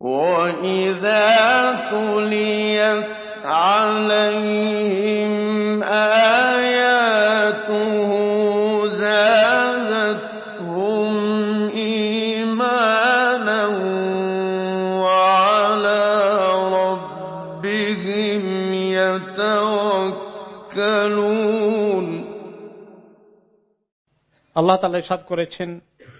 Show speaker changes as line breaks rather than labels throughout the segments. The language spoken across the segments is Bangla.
وَإِذَا تُلِيَتْ عَلَيْهِمْ آيَاتُهُ زَادَتْهُمْ إِيمَانًا وَعَلَىٰ رَبِّهِمْ يَتَوَكَّلُونَ
আল্লাহ তালা ইরশাদ করেছেন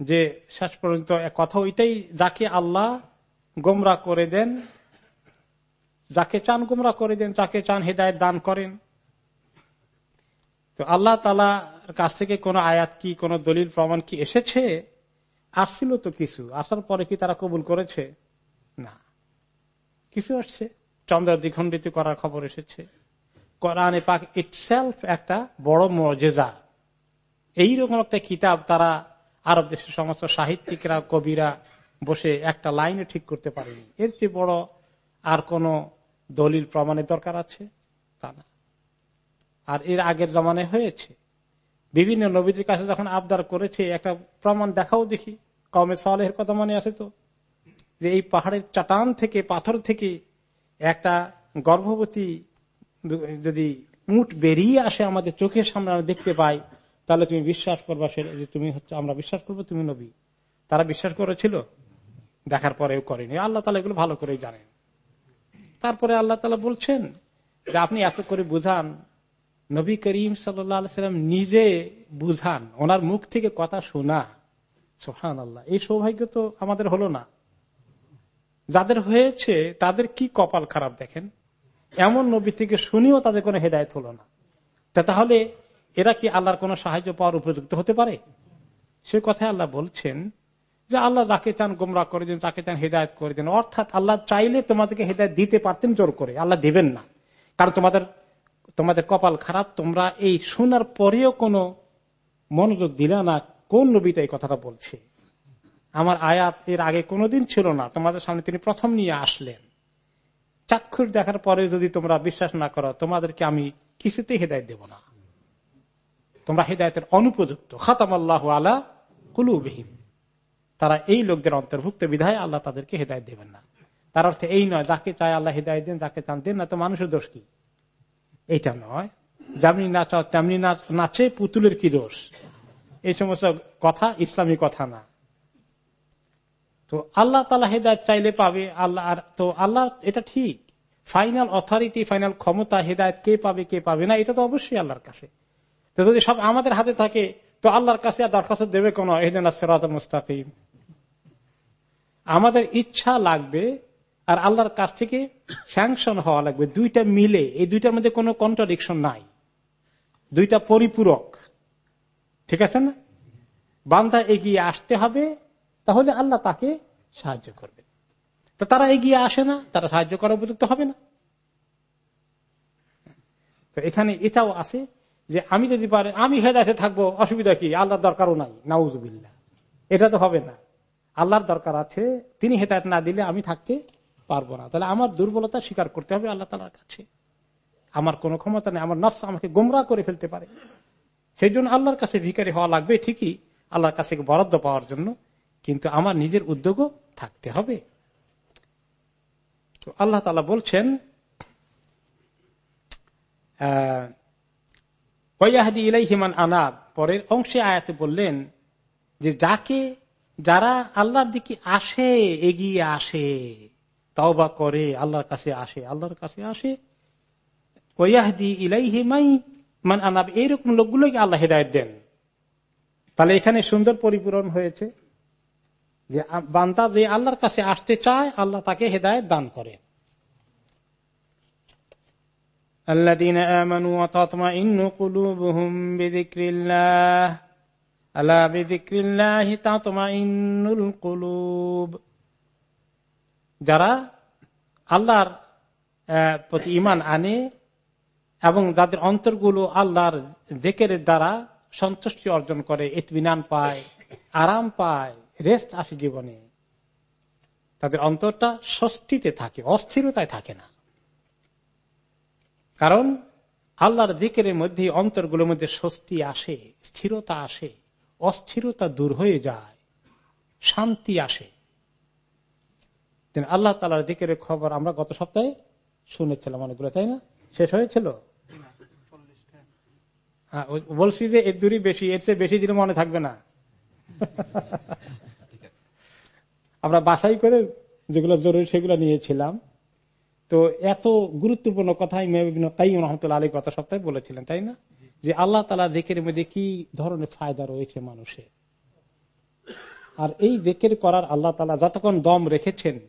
যে শেষ পর্যন্ত এক কথা ওইটাই, যাকে আল্লাহ গোমরা করে দেন, যাকে চান গোমরা করে দেন, যাকে চান হেদায়ত দান করেন। তো আল্লাহ তালার কাছ থেকে কোন আয়াত কি, কোন দলিল, প্রমাণ কি এসেছে? আসছিল তো কিছু। আসার পরে কি তারা কবুল করেছে? না। কিছু আসছে। চন্দ্র দ্বিখণ্ডিত করার খবর এসেছে। কোরআনে পাক ইটসেলফ একটা বড় মজেজা। এইরকম একটা কিতাব তারা আরব দেশের সমস্ত সাহিত্যিকরা, কবিরা বসে একটা লাইনে ঠিক করতে পারেনি। এর চেয়ে বড় আর কোন দলিল প্রমাণের দরকার আছে? তা না। আর এর আগের জমানায় হয়েছে। বিভিন্ন নবীদের কাছে যখন আবদার করেছে, একটা প্রমাণ দেখাও দেখি। কমে সালের কথা মনে আছে তো? যে এই পাহাড়ের চাটান থেকে, পাথর থেকে একটা গর্ভবতী যদি উঠ বেরিয়ে আসে আমাদের চোখের সামনে, আমরা দেখতে পাই তাহলে তুমি বিশ্বাস করবা সে যে তুমি হচ্ছে আমরা বিশ্বাস করব তুমি নবী। তারা বিশ্বাস করেছিল? দেখার পরেও করেনি। আল্লাহ তালা এগুলো ভালো করেই জানেন। তারপরে আল্লাহ তালা বলছেন যে আপনি এত করে বুঝান, নবী করিম সাল্লাম নিজে বুঝান, ওনার মুখ থেকে কথা শোনা। সোহান আল্লাহ এই সৌভাগ্য তো আমাদের হলো না। যাদের হয়েছে, তাদের কি কপাল খারাপ দেখেন? এমন নবী থেকে শুনিও তাদের কোনো হেদায়ত হলো না। তাহলে এরা কি আল্লাহর কোন সাহায্য পাওয়ার উপযুক্ত হতে পারে? সে কথায় আল্লাহ বলছেন যে আল্লাহ যাকে চান গোমরা করে দেন, যাকে চান হেদায়ত করে দেন। অর্থাৎ আল্লাহ চাইলে তোমাদেরকে হেদায়ত দিতে পারতেন জোর করে। আল্লাহ দিবেন না। কারণ তোমাদের তোমাদের কপাল খারাপ, তোমরা এই শোনার পরেও কোনো মনোযোগ দিলে না। কোন নবীটা এই কথাটা বলছে? আমার আয়াত এর আগে কোনোদিন ছিল না। তোমাদের সামনে তিনি প্রথম নিয়ে আসলেন। চাক্ষুর দেখার পরে যদি তোমরা বিশ্বাস না করো, তোমাদেরকে আমি কিছুতেই হেদায়ত দেব না। তোমরা হেদায়তের অনুপযুক্ত। খাতাম আল্লাহ আলা কুলুবিহীন তারা এই লোকদের অন্তর্ভুক্ত বিধায় আল্লাহ তাদেরকে হেদায়ত দেবেন না। তার অর্থে এই নয়, যাকে চায় আল্লাহ হেদায়ত দেন, যাকে চান দেন না তো মানুষের দোষ কি? এইটা নয়। যেমনি নাচাও তেমনি নাচে পুতুলের কি দোষ? এই সমস্ত কথা ইসলামী কথা না। তো আল্লাহ তালা হেদায়ত চাইলে পাবে, আল্লাহ আর, তো আল্লাহ, এটা ঠিক। ফাইনাল অথরিটি ফাইনাল ক্ষমতা, হেদায়ত কে পাবে কে পাবে না, এটা তো অবশ্যই আল্লাহর কাছে। তো যদি সব আমাদের হাতে থাকে, তো আল্লাহর কাছে আর দরখাস্ত দেবে কোন? মুস্তাকিম। আমাদের ইচ্ছা লাগবে আর আল্লাহর কাছ থেকে স্যাংশন হওয়া লাগবে। দুইটা মিলে, এই দুইটার মধ্যে কোনো কন্ট্রাডিকশন নাই। দুইটা পরিপূরক। ঠিক আছে না? বান্দা এগিয়ে আসতে হবে, তাহলে আল্লাহ তাকে সাহায্য করবে। তো তারা এগিয়ে আসে না, তারা সাহায্য করা উপযুক্ত হবে না। তো এখানে এটাও আছে যে আমি যদি পারে, আমি হেদায়তে থাকব, অসুবিধা কি? আল্লাহর দরকারও নাই। নাউজুবিল্লা এটা তো হবে না। আল্লাহর দরকার আছে, তিনি হেদায়ত না দিলে আমি থাকতে পারব না। তাহলে আমার দুর্বলতা স্বীকার করতে হবে আল্লাহ তালার কাছে। আমার কোনো ক্ষমতা নেই, আমার নফস আমাকে গোমরা করে ফেলতে পারে। সেই জন্য আল্লাহর কাছে ভিকারি হওয়া লাগবে ঠিকই, আল্লাহর কাছে বরাদ্দ পাওয়ার জন্য, কিন্তু আমার নিজের উদ্যোগও থাকতে হবে। আল্লাহ বলছেন ওয়াহাদি ইলাইহিমান আনাব। পরের অংশে আয়াতে বললেন যে, যাকে, যারা আল্লাহর দিকে আসে, এগিয়ে আসে, তওবা করে, আল্লাহর কাছে আসে, আল্লাহর কাছে আসে ওয়াহাদি ইলাইহিমাই মান আনাব, এইরকম লোকগুলোকে আল্লাহ হেদায়ত দেন। তাহলে এখানে সুন্দর পরিপূরণ হয়েছে যে বান্দা যে আল্লাহর কাছে আসতে চায়, আল্লাহ তাকে হেদায়ত দান করেন। الذين آمنوا وتطمئن قلوبهم بذكر الله ألا بذكر الله تطمئن القلوب যারা আল্লাহর আহ, প্রতি ইমান আনে এবং যাদের অন্তরগুলো আল্লাহর দেখের দ্বারা সন্তুষ্টি অর্জন করে ইতমিনান পায় আরাম পায় রেস্ট আসে জীবনে তাদের অন্তরটা স্বস্তিতে থাকে অস্থিরতায় থাকে না কারণ আল্লাহর দিকের মধ্যে অন্তরগুলোর মধ্যে স্বস্তি আসে স্থিরতা আসে অস্থিরতা দূর হয়ে যায় শান্তি আসে। আল্লাহ তালার দিকের খবর আমরা গত সপ্তাহে শুনেছিলাম অনেকগুলো তাই না? শেষ হয়েছিল? হ্যাঁ, বলছি যে এর দূরই বেশি এর চেয়ে বেশি দিন মনে থাকবে না। আমরা বাছাই করে যেগুলো জরুরি সেগুলো নিয়েছিলাম। তো এত গুরুত্বপূর্ণ কথা রহমতুল্লাহ আলী গত সপ্তাহে বলেছিলেন, তাই না? যে আল্লাহ তালা দেখের মধ্যে কি ধরনের ফায়দা রয়েছে মানুষের আর এই দেখের করার আল্লাহ তালা যতক্ষণ দম রেখেছেন,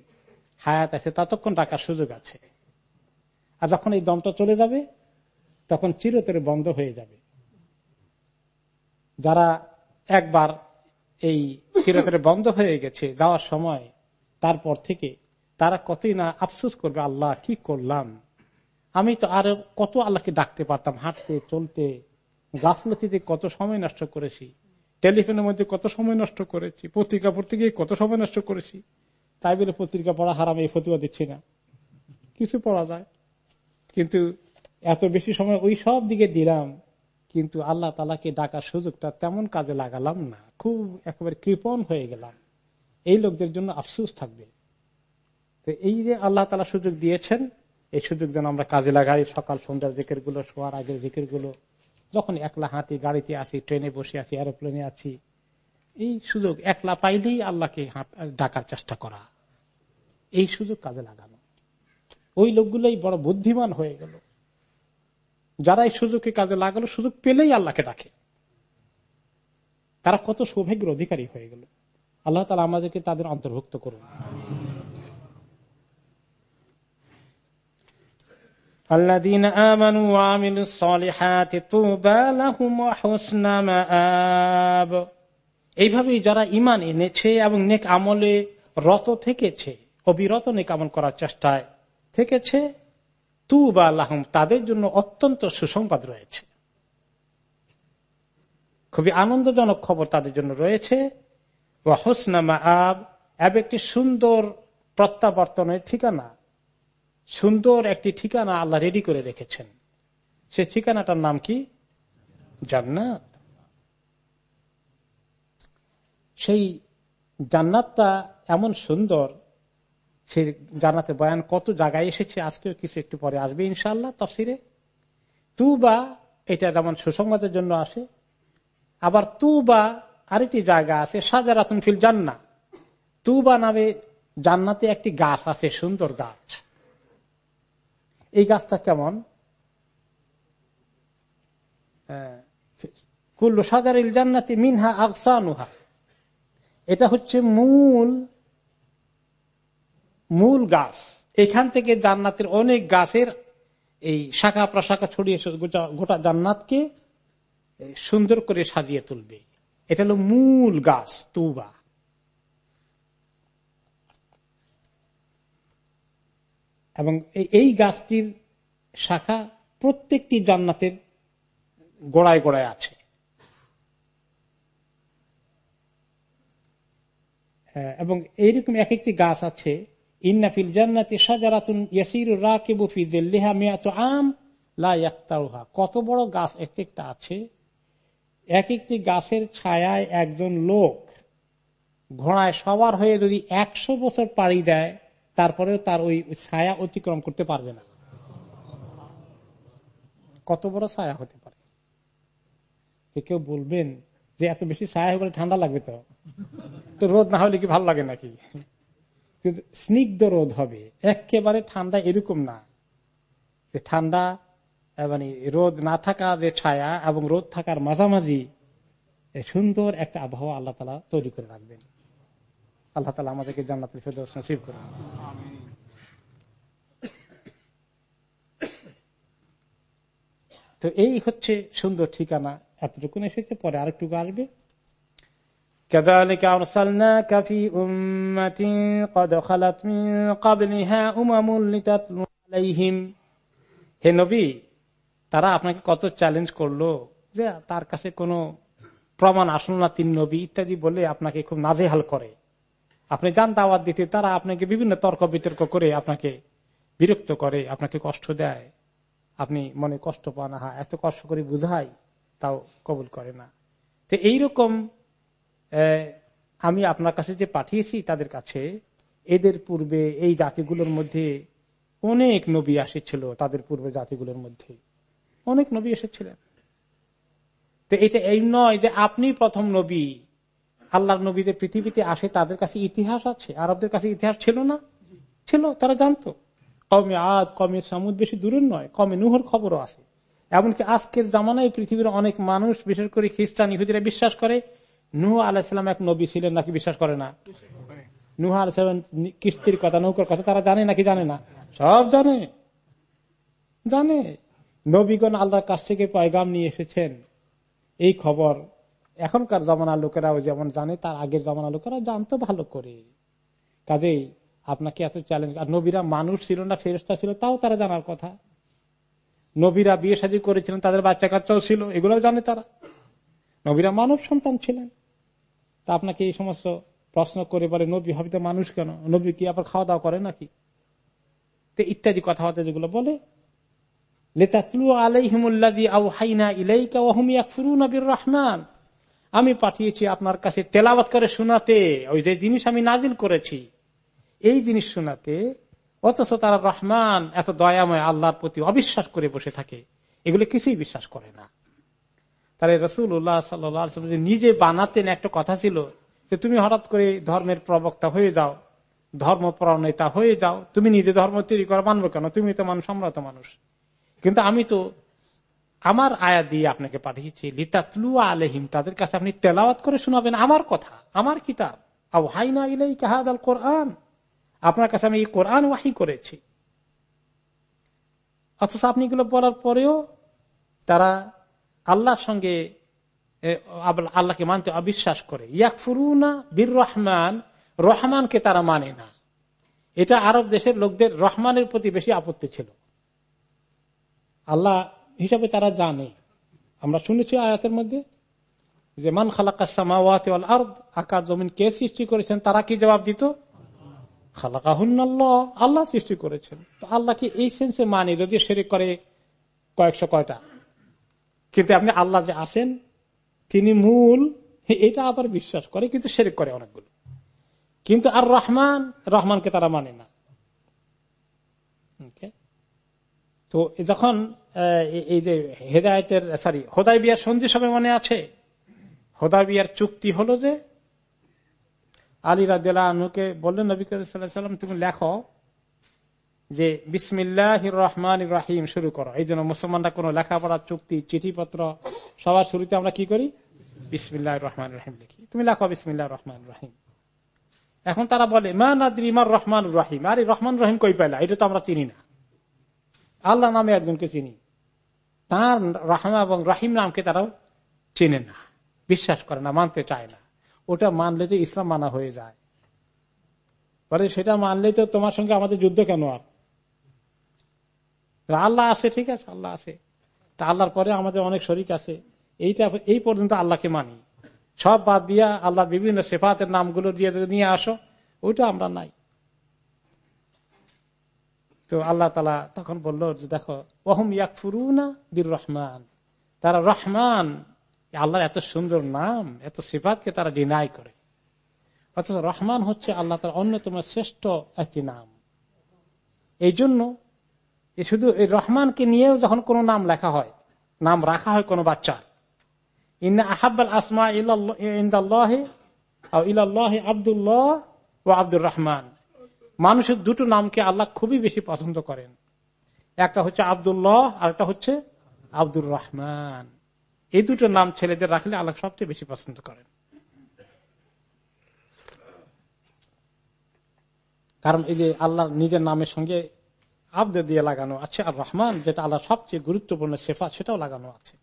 হায়াত আছে, ততক্ষণ ডাকার সুযোগ আছে। আর যখন এই দমটা চলে যাবে, তখন চিরতরে বন্ধ হয়ে যাবে। যারা একবার এই চিরতরে বন্ধ হয়ে গেছে, যাওয়ার সময়, তারপর থেকে তারা কতই না আফসোস করবে, আল্লাহ কি করলাম। আমি তো আরও কত আল্লাহকে ডাকতে পারতাম, হাঁটতে, চলতে, গাফলতিতে কত সময় নষ্ট করেছি, টেলিফোনের মধ্যে কত সময় নষ্ট করেছি, পত্রিকা পড়তে গিয়ে কত সময় নষ্ট করেছি। তাই বলে পত্রিকা পড়া হারাম, এই ফতুয়া দিচ্ছি না। কিছু পড়া যায়। কিন্তু এত বেশি সময় ওই সব দিকে দিলাম, কিন্তু আল্লাহ তালাকে ডাকার সুযোগটা তেমন কাজে লাগালাম না। খুব একেবারে কৃপণ হয়ে গেলাম। এই লোকদের জন্য আফসুস থাকবে। তো এই যে আল্লাহ তালা সুযোগ দিয়েছেন, এই সুযোগ যেন আমরা কাজে লাগাই, সকাল সন্ধ্যার জিকেরগুলো শোয়ার আগের জিকেরগুলো যখন একলা হাঁটি গাড়িতে আসি ট্রেনে বসে আছি, এরোপ্লেনে আছি, এই সুযোগ একলা পাইলেই আল্লাহকে ডাকার চেষ্টা করা। এই সুযোগ কাজে লাগানো। ওই লোকগুলোই বড় বুদ্ধিমান হয়ে গেল। যারা এই সুযোগকে কাজে লাগালো, সুযোগ পেলেই আল্লাহকে ডাকে। তারা কত সৌভাগ্যের অধিকারী হয়ে গেল। আল্লাহ তালা আমাদেরকে তাদের অন্তর্ভুক্ত করুন। الذين آمنوا وعملوا الصالحات طوبى لهم وحسن مآب এইভাবেই যারা ইমান এনেছে এবং নেক আমলে রত থেকেছে অবিরত নেক আমল করার চেষ্টায় থেকেছে তু বা আল্লাহম তাদের জন্য অত্যন্ত সুসংবাদ রয়েছে খুবই আনন্দজনক খবর তাদের জন্য রয়েছে ও হোসনামা আব এব একটি সুন্দর প্রত্যাবর্তনের ঠিকানা সুন্দর একটি ঠিকানা আল্লাহ রেডি করে রেখেছেন। সে ঠিকানাটার নাম কি? জান্নাত। সেই জান্নাতটা এমন সুন্দর সেই জান্নাতের বয়ান কত জায়গায় এসেছে, আজকেও কিছু একটু পরে আসবে ইনশাল্লাহ তফসিরে। তু বা এটা যেমন সুসংবাদের জন্য আসে। আবার তু বা আরেকটি জায়গা আছে, সাজারাতুন ফিল জান্না তু বা নামে জান্নাতে একটি গাছ আছে, সুন্দর গাছ। এই গাছটা কেমন? কুল্লু সাজারিল জান্নাতি মিনহা আকসানুহা এটা হচ্ছে মূল মূল গাছ। এখান থেকে জান্নাতের অনেক গাছের এই শাখা প্রশাখা ছড়িয়ে গোটা জান্নাতকে সুন্দর করে সাজিয়ে তুলবে। এটা হলো মূল গাছ, তুবা। এবং এই- গাছটির শাখা প্রত্যেকটি জান্নাতের গোড়ায় গোড়ায় আছে। হ্যাঁ, এবং এইরকম এক একটি গাছ আছে ইন্নাফিল জান্নাতি সাজারাতুন ইয়াসির রাকিবু ফি যিল্লিহা মিয়াতু আম লা ইয়াক্তাউহা কত বড় গাছ এক একটা আছে। এক একটি গাছের ছায়ায় একজন লোক ঘোড়ায় সবার হয়ে যদি একশো বছর পাড়ি দেয় তারপরেও তার ওই ছায়া অতিক্রম করতে পারবে না। কত বড় ছায়া হতে পারে? কেউ বলবেন যে এত বেশি ছায়া হয়ে গেলে ঠান্ডা লাগবে তো। তো রোদ না হলে কি ভালো লাগে নাকি? কিন্তু স্নিগ্ধ রোদ হবে। একেবারে ঠান্ডা এরকম না। যে ঠান্ডা মানে রোদ না থাকা যে ছায়া এবং রোদ থাকার মাঝামাঝি সুন্দর একটা আবহাওয়া আল্লাহ তালা তৈরি করে রাখবেন। আল্লাহ তালা আমাদেরকে জান্নাতের ফেরদৌস নসিব করুন তো এই হচ্ছে সুন্দর ঠিকানা এতটুকুন এসেছে পরে আরেকটুকু আসবে كذلك أرسلناك في أمة قد خلت من قبلها أمم لتتلو عليهم হে নবী তারা আপনাকে কত চ্যালেঞ্জ করলো যে তার কাছে কোনো প্রমাণ আসলো না তিন নবী ইত্যাদি বলে আপনাকে খুব নাজেহাল করে আপনি যান দাওয়াত দিতে, তারা আপনাকে বিভিন্ন তর্ক বিতর্ক করে আপনাকে বিরক্ত করে, আপনাকে কষ্ট দেয়। আপনি মনে কষ্ট পান হা এত কষ্ট করে বুঝাই, তাও কবুল করে না। তো এইরকম আমি আপনার কাছে যে পাঠিয়েছি তাদের কাছে, এদের পূর্বে এই জাতিগুলোর মধ্যে অনেক নবী আসেছিল তাদের পূর্বে জাতিগুলোর মধ্যে। অনেক নবী এসেছিলেন। তো এটা এই নয় যে আপনি প্রথম নবী। আল্লাহর নবী যে পৃথিবীতে আসে, তাদের কাছে ইতিহাস আছে। আরবদের কাছে ইতিহাস ছিল না? ছিল, তারা জানতো। কমে আদ কমে সামুদ বেশি দূরের নয় কমে নুহর খবরও আছে। এমনকি আজকের জামানায় পৃথিবীর অনেক মানুষ, বিশেষ করে খ্রিস্টান ইহুদিরা বিশ্বাস করে, নুহ আলাহিসাম এক নবী ছিলেন নাকি বিশ্বাস করে না? নুহ আলাহিসাম কিস্তির কথা, নৌকার কথা তারা জানে নাকি জানে না? সব জানে। জানে। নবীগণ আল্লাহর কাছ থেকে পয়গাম নিয়ে এসেছেন। এই খবর এখনকার জমানার লোকেরাও যেমন জানে, তার আগের জমানার লোকেরা জানতো ভালো করে। কাজেই আপনাকে এত চ্যালেঞ্জ আর নবীরা মানুষ ছিল না ফেরস্তা ছিল, তাও তারা জানার কথা। নবীরা বিয়ে সাজি করেছিলেন, তাদের বাচ্চা কাচ্চাও ছিল, এগুলোও জানে তারা। নবীরা মানব সন্তান ছিলেন। তা আপনাকে এই সমস্ত প্রশ্ন করে বলে, নবী হবে তো মানুষ কেন? নবী কি আবার খাওয়া দাওয়া করে নাকি? তো ইত্যাদি কথাবার্তা যেগুলো বলে রহমান। আমি পাঠিয়েছি আপনার কাছে তেলাওয়াত করে শোনাতে, ওই যে জিনিস আমি নাজিল করেছি, এই জিনিস শোনাতে, অথচ তারা রহমান এত দয়াময় আল্লাহর প্রতি অবিশ্বাস করে বসে থাকে, এগুলো কিছুই বিশ্বাস করে না। তাহলে রসুল উল্লাহ সাল্লাম নিজে বানাতেন একটা কথা ছিল, যে তুমি হঠাৎ করে ধর্মের প্রবক্তা হয়ে যাও, ধর্ম প্রণেতা হয়ে যাও, তুমি নিজে ধর্ম তৈরি করা মানবো কেন? তুমি তো মানুষ, আমরা তো মানুষ। কিন্তু আমি তো আমার আয়া দিয়ে আপনাকে পাঠিয়েছি, লিতাতলু আলহিম তাদের কাছে আপনি তেলাওয়াত করে শোনাবেন আমার কথা, আমার কিতাব। কোরআন। আপনার কাছে আমি কোরআন ওয়াহি করেছি। অথচ আপনি এগুলো বলার পরেও তারা আল্লাহর সঙ্গে আল্লাহকে মানতে অবিশ্বাস করে। ইয়াকফুরুনা বীর রহমান রহমানকে তারা মানে না। এটা আরব দেশের লোকদের রহমানের প্রতি বেশি আপত্তি ছিল। আল্লাহ হিসাবে তারা জানে। আমরা শুনেছি আয়াতের মধ্যে যে, মান খালাকা সামাওয়াত আর্দ আকার জমিন কে সৃষ্টি করেছেন, তারা কি জবাব দিত? খালাকা খালাকাহুন্নাল্লাহ, আল্লাহ সৃষ্টি করেছেন। তো আল্লাহকে এই সেন্সে মানে যদি সেরে করে কয়েকশো কয়টা। কিন্তু আপনি আল্লাহ যে আছেন, তিনি মূল এটা আবার বিশ্বাস করে, কিন্তু সেরেক করে অনেকগুলো। কিন্তু আর রহমান, রহমানকে তারা মানে না। তো যখন এই যে হেদায়তের সরি হোদাই বিয়ার সন্ধি সবে মনে আছে? হোদাই বিয়ার চুক্তি হলো যে আলী রাজুকে বললেন, নবী সাল্লাম, তুমি লেখো যে বিসমিল্লাহ রহমান রাহিম শুরু করো। এই জন্য মুসলমানরা কোন লেখাপড়া চুক্তি, চিঠিপত্র সবার শুরুতে আমরা কি করি? বিসমিল্লাহ রহমান রাহিম লিখি। তুমি লেখো বিসমিল্লাহ রহমান রাহিম। এখন তারা বলে, মা নাদ্রি মার রহমান রাহিম। আরে রহমান রহিম কই পাইলা? এটা তো আমরা চিনি না। আল্লাহ নামে একজনকে চিনি। তার রহমা এবং রাহিম নামকে তারাও চেনে না, বিশ্বাস করে না, মানতে চায় না। ওটা মানলে যে ইসলাম মানা হয়ে যায়। বলে সেটা মানলে তো তোমার সঙ্গে আমাদের যুদ্ধ কেন আর? আল্লাহ আছে, ঠিক আছে, আল্লাহ আছে। তা আল্লাহর পরে আমাদের অনেক শরিক আছে। এইটা, এই পর্যন্ত আল্লাহকে মানি। সব বাদ দিয়া আল্লাহ বিভিন্ন সেফাতের নামগুলো দিয়ে নিয়ে আসো, ওইটা আমরা নাই। তো আল্লাহ তালা তখন বলল যে দেখো ওহম ইয়াকফুরুনা বীর রহমান তারা রহমান, আল্লাহর এত সুন্দর নাম, এত সিফাতকে তারা ডিনাই করে। অথচ রহমান হচ্ছে আল্লাহ তার অন্যতম শ্রেষ্ঠ একটি নাম। এই জন্য শুধু এই রহমানকে নিয়েও যখন কোন নাম লেখা হয়, নাম রাখা হয় কোন বাচ্চার আসমা ইলাল্লাহ আবদুল্লাহ ও আব্দুর রহমান। মানুষের দুটো নামকে আল্লাহ খুবই বেশি পছন্দ করেন। একটা হচ্ছে আবদুল্লাহ, আর একটা হচ্ছে আব্দুর রহমান। এই দুটো নাম ছেলেদের রাখলে আল্লাহ সবচেয়ে বেশি পছন্দ করেন। কারণ এই যে আল্লাহ নিজের নামের সঙ্গে আব্দে দিয়ে লাগানো আছে আর রহমান, যেটা আল্লাহ সবচেয়ে গুরুত্বপূর্ণ সেফা সেটাও লাগানো আছে।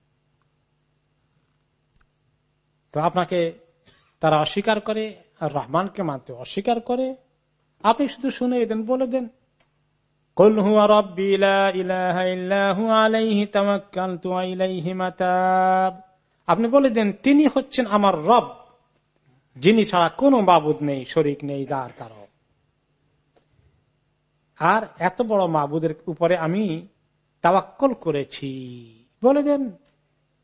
তো আপনাকে তারা অস্বীকার করে আর রহমানকে মানতে অস্বীকার করে। আপনি শুধু শুনে দেন, বলে দেন। আপনি বলে দেন, তিনি হচ্ছেন আমার রব, যিনি ছাড়া কোন বাবুদ নেই, শরিক নেই দার কারও। আর এত বড় মাবুদের উপরে আমি তাওয়াক্কল করেছি। বলে দেন,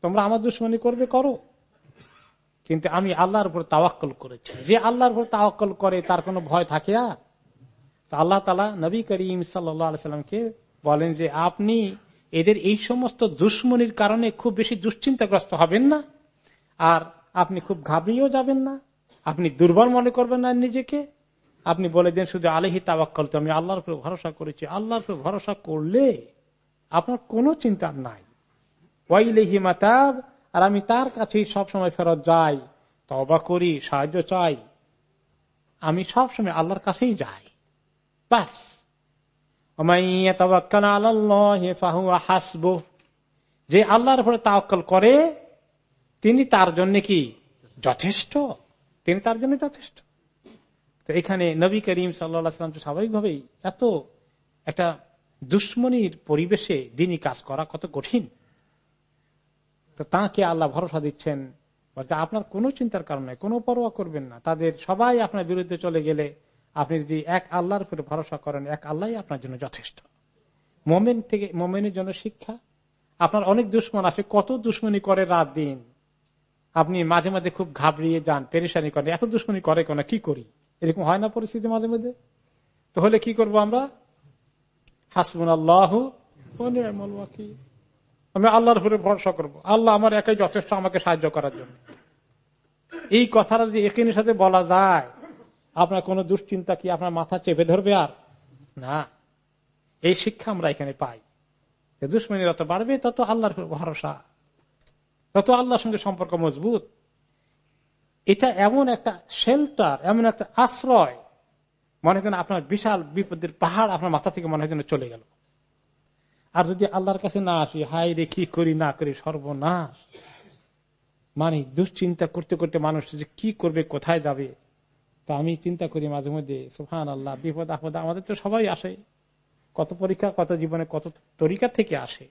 তোমরা আমার দুশ্মনী করবে, করো। কিন্তু আমি আল্লাহর উপর তাওয়াক্কল করেছি। যে আল্লাহর উপর তাওয়াক্কল করে, তার কোনো ভয় থাকে আর? আল্লাহ তালা নবী করিম সাল্লামকে বলেন যে, আপনি এদের এই সমস্ত দুশ্মনির কারণে খুব বেশি দুশ্চিন্তাগ্রস্ত হবেন না, আর আপনি খুব ঘাবড়িয়েও যাবেন না, আপনি দুর্বল মনে করবেন না নিজেকে। আপনি বলে দেন, শুধু আলহি তাবাক্কল তো আমি আল্লাহর উপরে ভরসা করেছি। আল্লাহর উপরে ভরসা করলে আপনার কোনো চিন্তা নাই। ওয়াইলেহি মাতাব, আর আমি তার কাছেই সবসময় ফেরত যাই তবা করি, সাহায্য চাই। আমি সবসময় আল্লাহর কাছেই যাই। বাস। হাসব যে আল্লাহর উপরে তাওয়াক্কল করে, তিনি তার জন্য কি? যথেষ্ট। তিনি তার জন্য যথেষ্ট। তো এখানে নবী করিম সাল্লাম স্বাভাবিকভাবেই এত একটা দুশ্মনির পরিবেশে দিনই কাজ করা কত কঠিন। তো তাকে আল্লাহ ভরসা দিচ্ছেন আপনার কোনো চিন্তার কারণ কোনো পরোয়া করবেন না। তাদের সবাই আপনার বিরুদ্ধে চলে গেলে আপনি যদি এক আল্লাহর উপরে ভরসা করেন, এক আল্লাহ আপনার জন্য যথেষ্ট। মোমেন থেকে, মোমেনের জন্য শিক্ষা। আপনার অনেক দুশ্মন আছে, কত দুশ্মনী করে রাত দিন। আপনি মাঝে মাঝে খুব ঘাবড়িয়ে যান, পেরেশানি করেন, এত দুশ্মনী করে কেন, কি করি? এরকম হয় না পরিস্থিতি মাঝে মাঝে? তো হলে কি করব আমরা? হাসবুন আল্লাহ আমি আল্লাহর উপরে ভরসা করব। আল্লাহ আমার একাই যথেষ্ট আমাকে সাহায্য করার জন্য। এই কথাটা যদি একিনের সাথে বলা যায় আপনার কোন দুশ্চিন্তা কি আপনার মাথা চেপে ধরবে আর? না। এই শিক্ষা আমরা এখানে পাই। দুশ্মনী যত বাড়বে, তত আল্লাহর ভরসা। তত আল্লাহর সঙ্গে সম্পর্ক মজবুত। এটা এমন একটা শেল্টার এমন একটা আশ্রয়। মনে করেন আপনার বিশাল বিপদের পাহাড় আপনার মাথা থেকে মনে হয় চলে গেল। আর যদি আল্লাহর কাছে না আসি হাই রে, কি করি, না করি, সর্বনাশ। মানে দুশ্চিন্তা করতে করতে মানুষ যে কি করবে, কোথায় যাবে? তা আমি চিন্তা করি মাঝে মধ্যে সুফান আল্লাহ বিপদ আপদ আমাদের তো সবাই আসে। কত পরীক্ষা, কত জীবনে কত তরিকা থেকে আসে।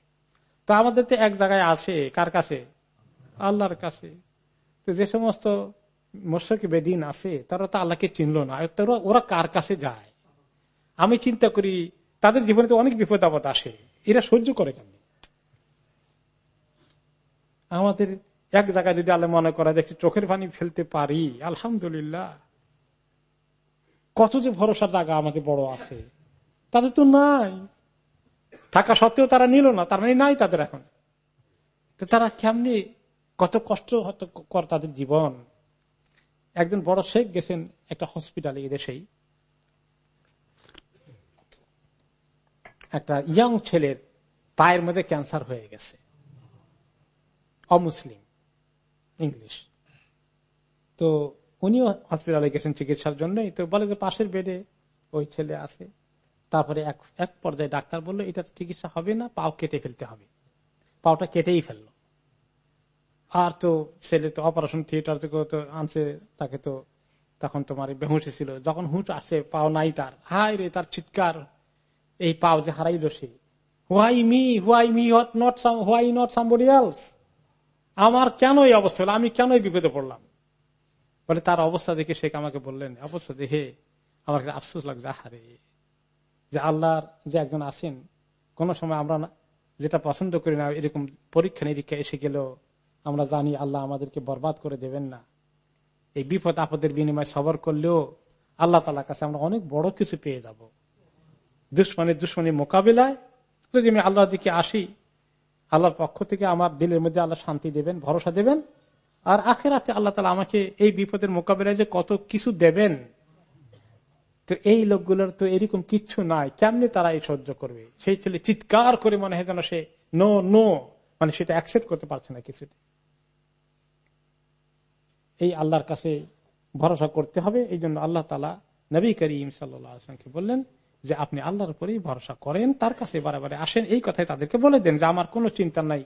তো আমাদের তো এক জায়গায় আসে, কার কাছে? আল্লাহর কাছে। তো যে সমস্ত মোর্শক বেদিন আছে, তারা তো আল্লাহকে চিনল না। ওরা কার কাছে যায়? আমি চিন্তা করি, তাদের জীবনে তো অনেক বিপদ আপদ আসে। এরা সহ্য করে কেন আমাদের এক জায়গায় যদি আল্লাহ মনে করা দেখি চোখের পানি ফেলতে পারি, আলহামদুলিল্লাহ। কত যে ভরসার জায়গা আমাদের বড় আছে। তাদের তো নাই। থাকা সত্ত্বেও তারা নিল না, তারা নাই তাদের এখন। তো তারা কেমনি কত কষ্ট কর তাদের জীবন। একজন বড় শেখ গেছেন একটা হসপিটালে এদেশেই। একটা ইয়াং ছেলের পায়ের মধ্যে ক্যান্সার হয়ে গেছে। অমুসলিম ইংলিশ তো উনিও হসপিটালে গেছেন চিকিৎসার জন্য তো বলে যে পাশের বেডে ওই ছেলে আছে। তারপরে এক এক পর্যায়ে ডাক্তার বলল, এটা চিকিৎসা হবে না, পাও কেটে ফেলতে হবে। পাওটা কেটেই ফেলল। আর তো ছেলে তো অপারেশন থিয়েটার থেকে তো আনছে, তাকে তো তখন তোমার বেহুশি ছিল। যখন হুঁট আসে, পাও নাই তার। হাই রে, তার চিৎকার। এই পাও যে হারাইল সে। Why me why me not why not somebody else আমার কেন এই অবস্থা হলো? আমি কেন বিপদে পড়লাম? বলে, তার অবস্থা দেখে শেখ আমাকে বললেন, অবস্থা দেখে আমার কাছে আফসোস লাগছে, আহারে, যে আল্লাহর যে একজন আছেন, কোন সময় আমরা যেটা পছন্দ করি না, এরকম পরীক্ষা নিরীক্ষা এসে গেলেও আমরা জানি আল্লাহ আমাদেরকে বরবাদ করে দেবেন না। এই বিপদ আপদের বিনিময় সবর করলেও আল্লাহ তালার কাছে আমরা অনেক বড় কিছু পেয়ে যাব। দুশ্মনের দুশ্মনের মোকাবিলায় যদি আমি আল্লাহর দিকে আসি, আল্লাহর পক্ষ থেকে আমার দিলের মধ্যে আল্লাহ শান্তি দেবেন, ভরসা দেবেন আর আখেরাতে আল্লাহ তালা আমাকে এই বিপদের মোকাবিলায় যে কত কিছু দেবেন, তো এই লোকগুলোর তো এরকম কিচ্ছু নাই। কেমনি তারা এই সহ্য করবে? সেই ছেলে চিৎকার করে মনে হয় যেন সে নো নো মানে সেটা অ্যাকসেপ্ট করতে পারছে না কিছুতে। এই আল্লাহর কাছে ভরসা করতে হবে, এই জন্য আল্লাহ তালা নবী করিম সাল্লামকে বললেন যে, আপনি আল্লাহর উপরেই ভরসা করেন, তার কাছে বারে আসেন। এই কথাই তাদেরকে বলে দেন যে, আমার কোনো চিন্তা নাই,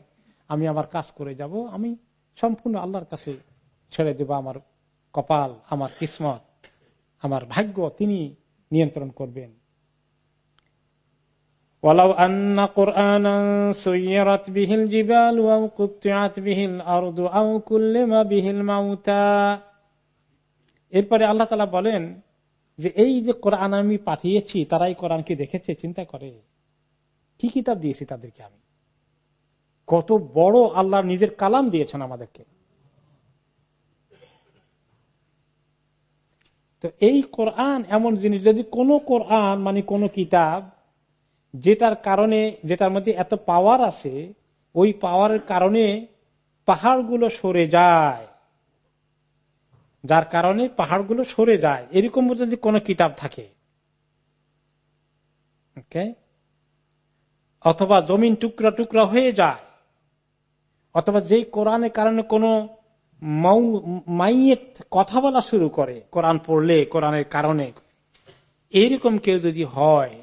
আমি আমার কাজ করে যাব, আমি সম্পূর্ণ আল্লাহর কাছে ছেড়ে দেব আমার কপাল আমার কিসমত আমার ভাগ্য তিনি নিয়ন্ত্রণ করবেন ولو أن قرآنا سيرت به الجبال أو قطعت به الأرض أو كلم به الموتى এরপরে আল্লাহ তালা বলেন যে এই যে কোরআন আমি পাঠিয়েছি তারাই কোরআনকে দেখেছে চিন্তা করে কি কিতাব দিয়েছি তাদেরকে আমি কত বড় আল্লাহ নিজের কালাম দিয়েছেন আমাদেরকে। তো এই কোরআন এমন জিনিস, যদি কোন কোরআন মানে কোন কিতাব যেটার কারণে, যেটার মধ্যে এত পাওয়ার আছে, ওই পাওয়ারের কারণে পাহাড়গুলো সরে যায়। যার কারণে পাহাড়গুলো সরে যায়। এরকম যদি কোন কিতাব থাকে অথবা জমিন টুকরা টুকরা হয়ে যায়। অথবা যেই কোরআনের কারণে কোন কথা বলা শুরু করে, কোরআন পড়লে, কোরআনের কারণে। এইরকম কেউ যদি হয়,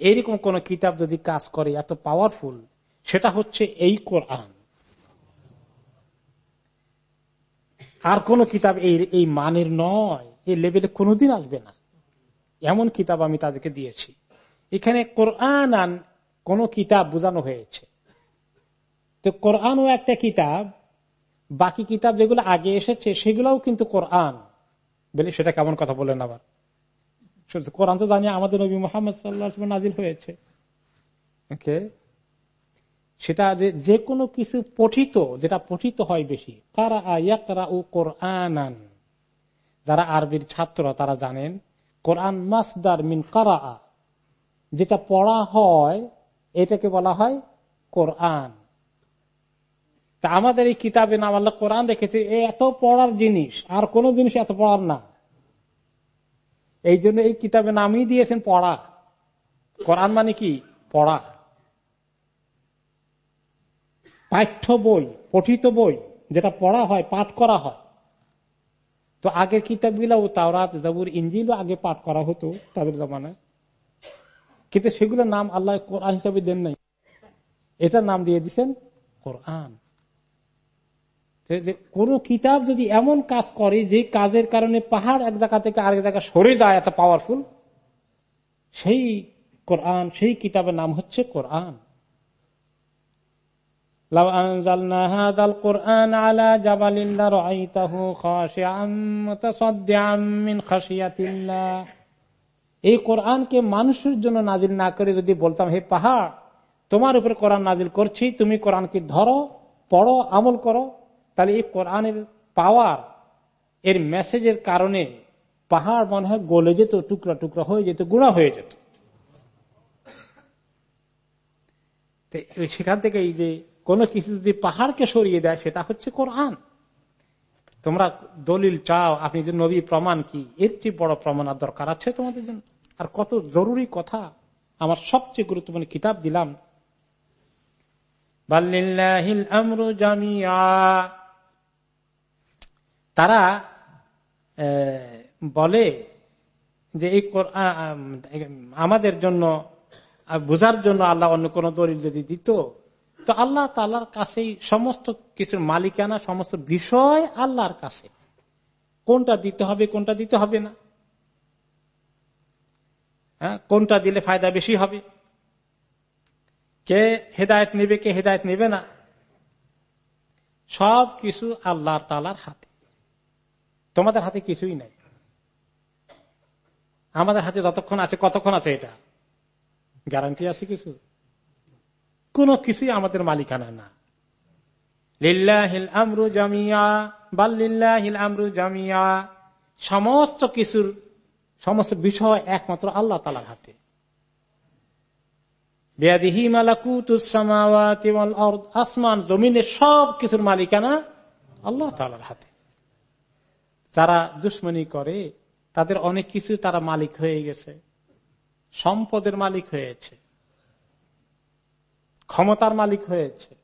এইরকম কোন কিতাব যদি কাজ করে, এত পাওয়ারফুল সেটা হচ্ছে এই কোরআন। আর কোন কিতাব এই এই মানের নয়, এই লেভেলে কোনোদিন আসবে না। এমন কিতাব আমি তাদেরকে দিয়েছি। এখানে কোরআন আন কোন কিতাব বোঝানো হয়েছে। তো কোরআনও একটা কিতাব, বাকি কিতাব যেগুলো আগে এসেছে সেগুলোও কিন্তু কোরআন। বলে, সেটা কেমন কথা বলেন আবার? কোরআন তো জানি, আমাদের নবী মোহাম্মদ সাল্লাহ নাজিল হয়েছে। ওকে? সেটা যে যে কোনো কিছু পঠিত, যেটা পঠিত হয় বেশি। তারা আয়াতরা ও যারা আরবির ছাত্র, তারা জানেন, কোরআন মাসদার মিন কারা যেটা পড়া হয়, এটাকে বলা হয় কোরআন। তা আমাদের এই কিতাবে নাম আল্লাহ কোরআন দেখেছে এত পড়ার জিনিস, আর কোন জিনিস এত পড়ার না। এই জন্য এই কিতাবে নামই দিয়েছেন পড়া। কোরআন মানে কি? পড়া। পাঠ্য বই, পঠিত বই, যেটা পড়া হয়, পাঠ করা হয়। তো আগের কিতাবগুলো তাওরাত, জাবুর ইঞ্জিলও আগে পাঠ করা হতো তাদের জমানায়। কিন্তু সেগুলোর নাম আল্লাহ কোরআন হিসাবে দেন নাই। এটার নাম দিয়ে দিচ্ছেন কোরআন। কোন কিতাব যদি এমন কাজ করে যে কাজের কারণে পাহাড় এক জায়গা থেকে আরেক জায়গা সরে যায়, এত পাওয়ারফুল সেই কোরআন, সেই কিতাবের নাম হচ্ছে কোরআন। এই কোরআনকে মানুষের জন্য নাজিল না করে যদি বলতাম, হে পাহাড়, তোমার উপরে কোরআন নাজিল করছি, তুমি কোরআনকে ধরো, পড়ো, আমল করো তাহলে এই কোরআনের পাওয়ার, এর মেসেজের কারণে পাহাড় মনে হয় গলে যেত, টুকরা টুকরা হয়ে যেত গুঁড়া হয়ে যেত। সেখান থেকে এই যে কোন কিছু যদি পাহাড়কে সরিয়ে দেয়, সেটা হচ্ছে কোরআন। তোমরা দলিল চাও, আপনি যে নবী প্রমাণ কি, এর চেয়ে বড় প্রমাণ আর দরকার আছে তোমাদের জন্য। আর কত জরুরি কথা, আমার সবচেয়ে গুরুত্বপূর্ণ কিতাব দিলাম। আমরু জামিয়া। তারা বলে যে এই আমাদের জন্য, বোঝার জন্য আল্লাহ অন্য কোন দলিল যদি দিত, তো আল্লাহ তাল্লার কাছেই সমস্ত কিছুর মালিকানা, সমস্ত বিষয় আল্লাহর কাছে। কোনটা দিতে হবে, কোনটা দিতে হবে না। হ্যাঁ কোনটা দিলে ফায়দা বেশি হবে? কে হেদায়ত নেবে, কে হেদায়ত নেবে না? সব কিছু আল্লাহর তালার হাতে। তোমাদের হাতে কিছুই নাই। আমাদের হাতে যতক্ষণ আছে, কতক্ষণ আছে এটা? গ্যারান্টি আছে কিছু? কোন কিছুই আমাদের মালিকানা না। লিল্লাহিল আমরু জামিয়া বাল্লিল্লাহিল আমরু জামিয়া। সমস্ত কিছুর, সমস্ত বিষয় একমাত্র আল্লাহ তালার হাতে। আসমান, জমিনের সব কিছুর মালিকানা আল্লাহ তালার হাতে। যারা দুশ্মনী করে, তাদের অনেক কিছু তারা মালিক হয়ে গেছে। সম্পদের মালিক হয়েছে। ক্ষমতার মালিক হয়েছে।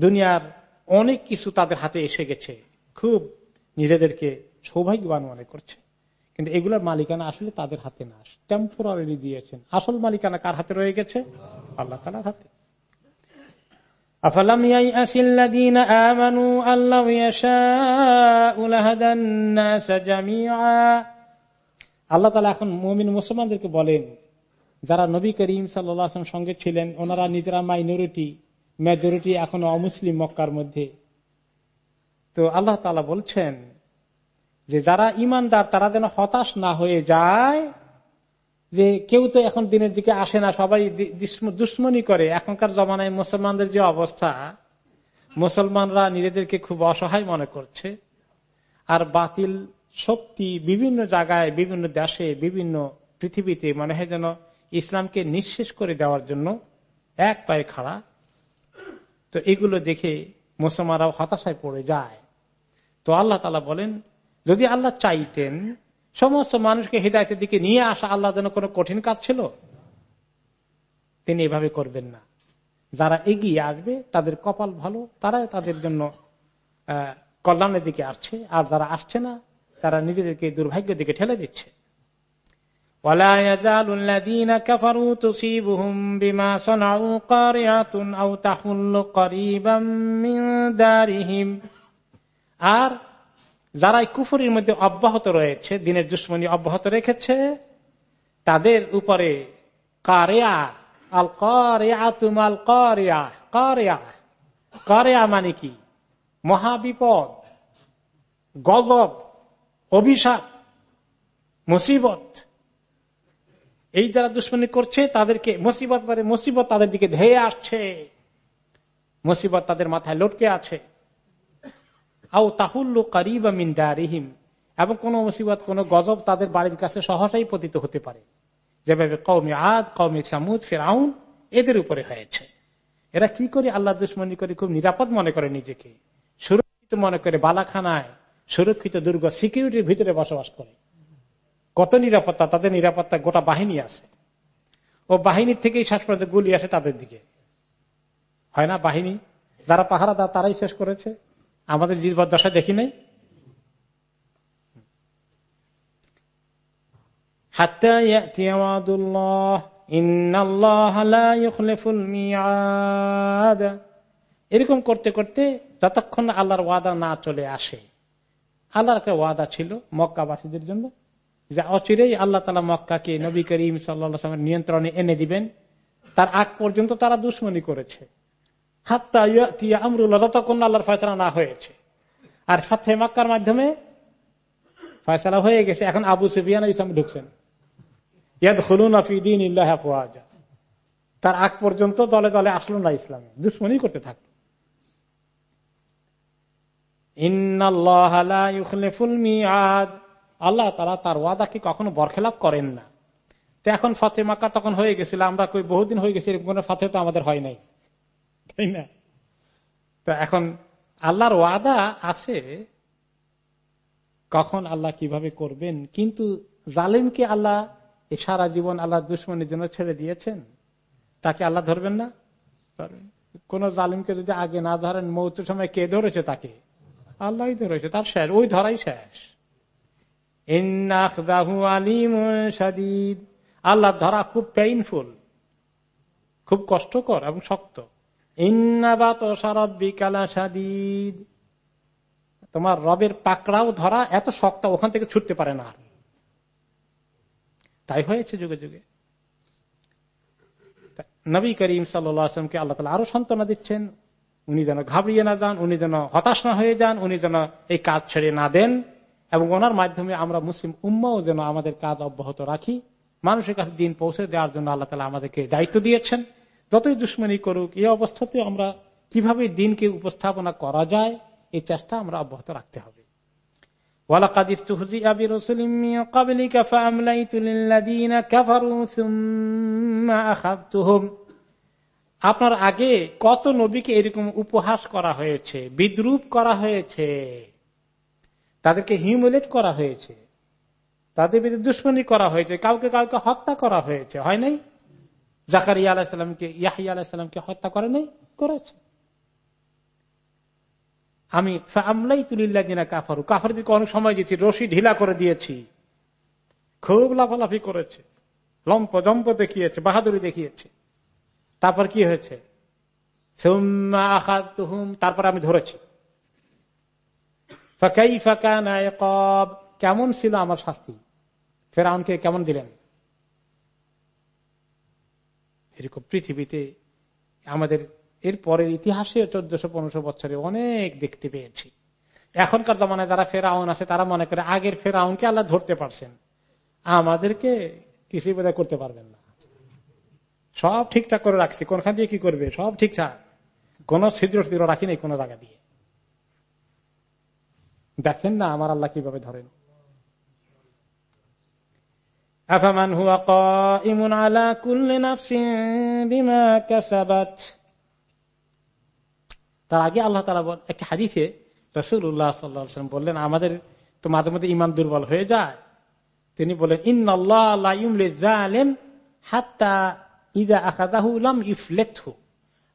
দুনিয়ার অনেক কিছু তাদের হাতে এসে গেছে। খুব নিজেদেরকে সৌভাগ্যবান মনে করছে। কিন্তু এগুলোর মালিকানা আসলে তাদের হাতে না। টেম্পোরারি দিয়েছেন। আসল মালিকানা কার হাতে রয়ে গেছে? আল্লাহ তালার হাতে। أفلم ييأس الذين آمنوا أن لو يشاء لهدى الناس جميعا আল্লাহ তালা এখন মমিন মুসলমানদেরকে বলেন যারা নবী করিম সাল্লাম সঙ্গে ছিলেন ওনারা নিজেরা মাইনরিটি মেজরিটি এখন অমুসলিম মক্কার মধ্যে তো আল্লাহ তালা বলছেন যে যারা ইমানদার তারা যেন হতাশ না হয়ে যায় যে কেউ তো এখন দিনের দিকে আসে না, সবাই দুশ্মনী করে। এখনকার জমানায় মুসলমানদের যে অবস্থা, মুসলমানরা নিজেদেরকে খুব অসহায় মনে করছে। আর বাতিল শক্তি বিভিন্ন জায়গায়, বিভিন্ন দেশে, বিভিন্ন পৃথিবীতে মনে হয় যেন ইসলামকে নিঃশেষ করে দেওয়ার জন্য এক পায়ে খাড়া। তো এগুলো দেখে মুসলমানরাও হতাশায় পড়ে যায়। তো আল্লাহ তালা বলেন, যদি আল্লাহ চাইতেন সমস্ত মানুষকে হৃদায়তের দিকে নিয়ে আসা আল্লাহ যেন কোনো কঠিন কাজ ছিল, তিনি এভাবে করবেন না। যারা এগিয়ে আসবে, তাদের কপাল ভালো, তারা তাদের জন্য কল্যাণের দিকে আসছে, আর যারা আসছে না, তারা নিজেদেরকে দুর্ভাগ্যের দিকে ঠেলে দিচ্ছে। আর যারা কুফুরির মধ্যে অব্যাহত রয়েছে, দিনের দুশ্মনী অব্যাহত রেখেছে, তাদের উপরে কারেয়া আল কারেয়া তুমাল কারেয়া কারেয়া। কারেয়া মানে কি? মহাবিপদ, গজব, অভিশাপ, মুসিবত। এই যারা দুশ্মনী করছে, তাদেরকে মুসিবত মানে মুসিবত তাদের দিকে ধেয়ে আসছে। মুসিবত তাদের মাথায় লটকে আছে। আও তাহুল্লু করিব মিন্দারিহিম এবং কোন মুসিবত, কোন গজব তাদের বাড়ির কাছে সহসাই পতিত হতে পারে। যেভাবে কৌমি আদ কৌমি সামুদ, ফেরাউন, এদের উপরে হয়েছে। এরা কি করে আল্লাহ দুশ্মনী করে খুব নিরাপদ মনে করে নিজেকে? সুরক্ষিত মনে করে বালাখানায় সুরক্ষিত দুর্গ সিকিউরিটির ভিতরে বসবাস করে। কত নিরাপত্তা, তাদের নিরাপত্তা গোটা বাহিনী আছে। ও বাহিনীর থেকেই শেষ পর্যন্ত গুলি আসে তাদের দিকে। হয় না বাহিনী? যারা পাহারা দা তারাই শেষ করেছে। আমাদের জীবদ্দশা দেখি নাই? এরকম করতে করতে যতক্ষণ আল্লাহর ওয়াদা না চলে আসে, আল্লাহর একটা ওয়াদা ছিল মক্কাবাসীদের জন্য যে অচিরেই আল্লাহ তালা মক্কাকে নবী করিম সাল্লামের নিয়ন্ত্রণে এনে দিবেন। তার আগ পর্যন্ত তারা দুশ্মনী করেছে। যতক্ষণ আল্লাহর ফয়সলা না হয়েছে। আর ফাতে মক্কার মাধ্যমে ফয়সলা হয়ে গেছে। এখন আবু সুফিয়ান ইসলাম ঢুকছেন। ইয়াদ হলুন আফিদিন ইল্লাহ তার আগ পর্যন্ত দলে দলে আসলো না ইসলামে। দুশ্মনী করতে থাকল। আল্লাহ তালা তার ওয়াদাকে কখনো বরখেলাপ করেন না। তো এখন ফতে মাক্কা তখন হয়ে গেছিল। আমরা বহুদিন হয়ে গেছি, এরকম ফতে তো আমাদের হয় নাই। তাই না? তো এখন আল্লাহর ওয়াদা আছে, কখন আল্লাহ কীভাবে করবেন, কিন্তু জালিমকে আল্লাহ সারা জীবন আল্লাহ দুশ্মনের জন্য ছেড়ে দিয়েছেন? তাকে আল্লাহ ধরবেন না? কোন জালিমকে যদি আগে না ধরেন, মৌতের সময় কে ধরেছে তাকে? আল্লাহ ধরেছে, তার শেষ, ওই ধরাই শেষ। আল্লাহ ধরা খুব পেইনফুল খুব কষ্টকর এবং শক্ত। তোমার রবের পাকড়াও ধরা এত শক্ত, ওখান থেকে ছুটতে পারে না তাই হয়েছে যুগে যুগে। নবী করিম সাল্লামকে আল্লাহ তালা আরও সান্ত্বনা দিচ্ছেন, উনি যেন ঘাবড়িয়ে না যান, উনি যেন হতাশ না হয়ে যান, উনি যেন এই কাজ ছেড়ে না দেন, এবং ওনার মাধ্যমে আমরা মুসলিম উম্মাও যেন আমাদের কাজ অব্যাহত রাখি। মানুষের কাছে দিন পৌঁছে দেওয়ার জন্য আল্লাহ তালা আমাদেরকে দায়িত্ব দিয়েছেন। যতই দুশ্মনী করুক, এই অবস্থাতে আমরা কীভাবে দিনকে উপস্থাপনা করা যায়, এই চেষ্টা আমরা অব্যাহত রাখতে হবে। আপনার আগে কত নবীকে এরকম উপহাস করা হয়েছে, বিদ্রুপ করা হয়েছে, তাদেরকে হিউমুলেট করা হয়েছে, তাদের বিরুদ্ধে দুশ্মনী করা হয়েছে, কাউকে কাউকে হত্যা করা হয়েছে, হয় নাই? জাকারিয়া আলাহিসামকে ইয়াহিয়া আলাহিসামকে হত্যা করে নাই? করেছে। আমি আমলাই তুলিল্লা দিনা কাফারু। কাফারদেরকে অনেক সময় দিয়েছি রশি ঢিলা করে দিয়েছি। খুব লাফালাফি করেছে। লম্প জম্প দেখিয়েছে বাহাদুরি দেখিয়েছে। তারপর কি হয়েছে? তারপর আমি ধরেছি। ফাকাইফা কানা ইকাব, কেমন ছিল আমার শাস্তি? ফেরাউনকে কেমন দিলেন? এরকম পৃথিবীতে আমাদের এর পরের ইতিহাসে চোদ্দশো পনেরোশো বছরে অনেক দেখতে পেয়েছি। এখনকার জমানায় যারা ফেরাউন আছে, তারা মনে করে আগের ফেরাউনকে আল্লাহ ধরতে পারছেন। আমাদেরকে কিছুই বোধহয় করতে পারবেন না। সব ঠিকঠাক করে রাখছি। কোনখান দিয়ে কি করবে? সব ঠিকঠাক। কোন ছিদ্র ছিদ্র রাখি নেই কোন জায়গা দিয়ে। দেখেন না আমার আল্লাহ কীভাবে ধরেন। আফামান হুয়া কাইমুন আলা কুল্লি বিমা কাসাবাত তার আগে আল্লাহ তালা একটা হাদিসে বললেন, আমাদের তো মাঝে দুর্বল হয়ে যায়? তিনি বলেন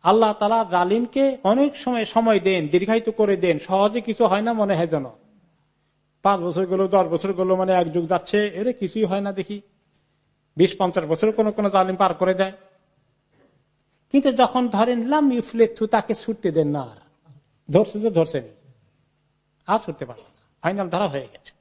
আল্লাহ জালিমকে অনেক সময় সময় দেন, দীর্ঘায়িত করে দেন, সহজে কিছু হয় না মনে হয় পাঁচ বছর গেল, দশ বছর গেল মানে এক যুগ যাচ্ছে, এর কিছুই হয় না দেখি। বিশ, পঞ্চাশ বছর কোন কোন তালিম পার করে দেয় কিন্তু যখন ধরেন লাম ইফলেথু তাকে ছুটতে দেন না আর। ধরছে যে ধরছেন আর ছুটতে পারল না। ফাইনাল ধরা হয়ে গেছে।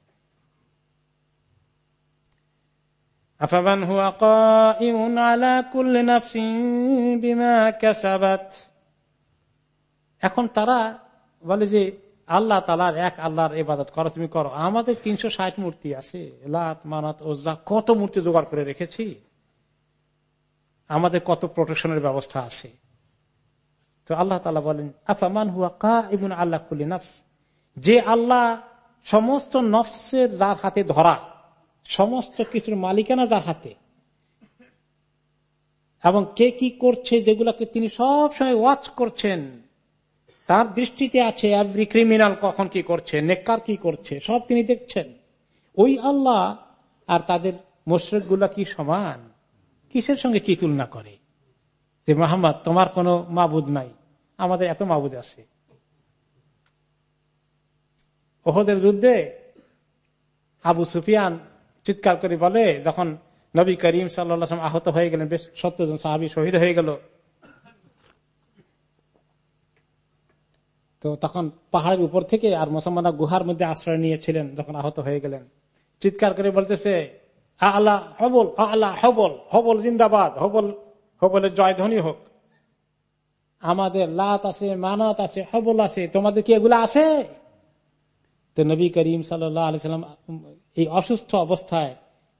এখন তারা বলে যে আল্লাহ তালার এক আল্লাহর ইবাদত করো, তুমি করো। আমাদের তিনশো ষাট মূর্তি আছে। লাত, মানাত ওজা কত মূর্তি জোগাড় করে রেখেছি। আমাদের কত প্রোটেকশনের ব্যবস্থা আছে। তো আল্লাহ তালা বলেন, আফামান হুয়া কা আল্লাহ কুল্লি নফস। যে আল্লাহ সমস্ত নফসের যার হাতে ধরা, সমস্ত কিছুর মালিকানা যার হাতে, এবং কে কি করছে যেগুলাকে তিনি সব সময় ওয়াচ করছেন তার দৃষ্টিতে আছে এভরি ক্রিমিনাল কখন কি করছে, নেককার কি করছে, সব তিনি দেখছেন। ওই আল্লাহ আর তাদের মোশরেক কি সমান? কিসের সঙ্গে কি তুলনা করে? যে মোহাম্মদ তোমার কোনো মাবুদ নাই। আমাদের এত মাবুদ আছে। ওহদের যুদ্ধে আবু সুফিয়ান চিৎকার করে বলে, যখন নবী করিম সাল্লাম আহত হয়ে গেলেন, বেশ সত্তর জন সাহাবি শহীদ হয়ে গেল। তো তখন পাহাড়ের উপর থেকে আর মুসলমানরা গুহার মধ্যে আশ্রয় নিয়েছিলেন যখন আহত হয়ে গেলেন। চিৎকার করে বলতেছে আল্লাহ হবল আল্লাহ হবল হবল জিন্দাবাদ, হবল, হবলের জয়ধ্বনি হোক। আমাদের লাত আছে, মানাত আছে, হবল আছে, তোমাদের কি এগুলো আছে? তো নবী করিম সাল্লাম এই অসুস্থ অবস্থায়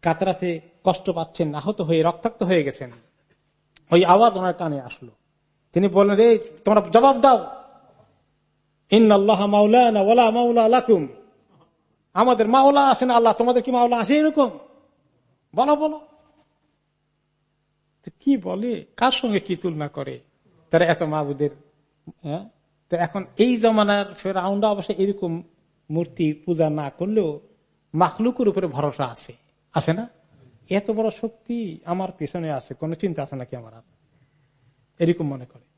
কাতরাতে কষ্ট পাচ্ছেন, আহত হয়ে রক্তাক্ত হয়ে গেছেন। ওই আওয়াজ ওনার কানে আসলো। তিনি বললেন রে তোমরা জবাব দাও ইন্নআল্লাহ মাউলানা ওলা মাউলা আলাকুম আমাদের মাওলা আছে না আল্লাহ, তোমাদের কি মাওলা আছে এরকম? বলো বলো। কি বলে? কার সঙ্গে কি তুলনা করে? তারা এত মাহবুদের হ্যাঁ? তো এখন এই জমানার ফের আউন্ডা অবশ্য এরকম মূর্তি পূজা না করলেও মাখলুকের উপরে ভরসা আছে। আছে না? এত বড় শক্তি আমার পিছনে আছে, কোন চিন্তা আছে নাকি আমার? এরকম মনে করে।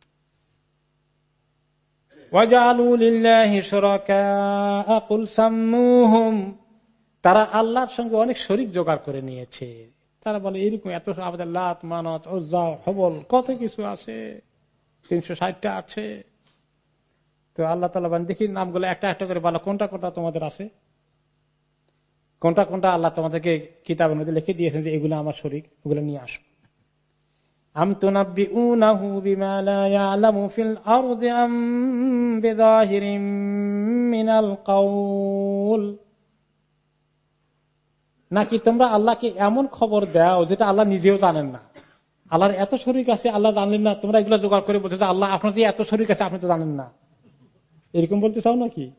তারা আল্লাহর সঙ্গে অনেক শরিক জোগাড় করে নিয়েছে। তারা বলে, এরকম এত আমাদের লাত, মানত ওজা হবল, কত কিছু আছে? তিনশো ষাটটা আছে। তো আল্লাহ তালা দেখি নামগুলো, একটা একটা করে বলো, কোনটা কোনটা তোমাদের আছে? কোনটা কোনটা আল্লাহ তোমাদেরকে কিতাবের মধ্যে লিখে দিয়েছেন যে, এগুলো আমার শরিক, ওগুলো নিয়ে আসো। নাকি তোমরা আল্লাহকে এমন খবর দাও যেটা আল্লাহ নিজেও জানেন না? আল্লাহর এত শরিক আছে, আল্লাহ জানলেন না, তোমরা এগুলো জোগাড় করে বলছো আল্লাহ আপনার এত শরিক আছে, আপনি তো জানেন না। এরকম বলতে চাও নাকি?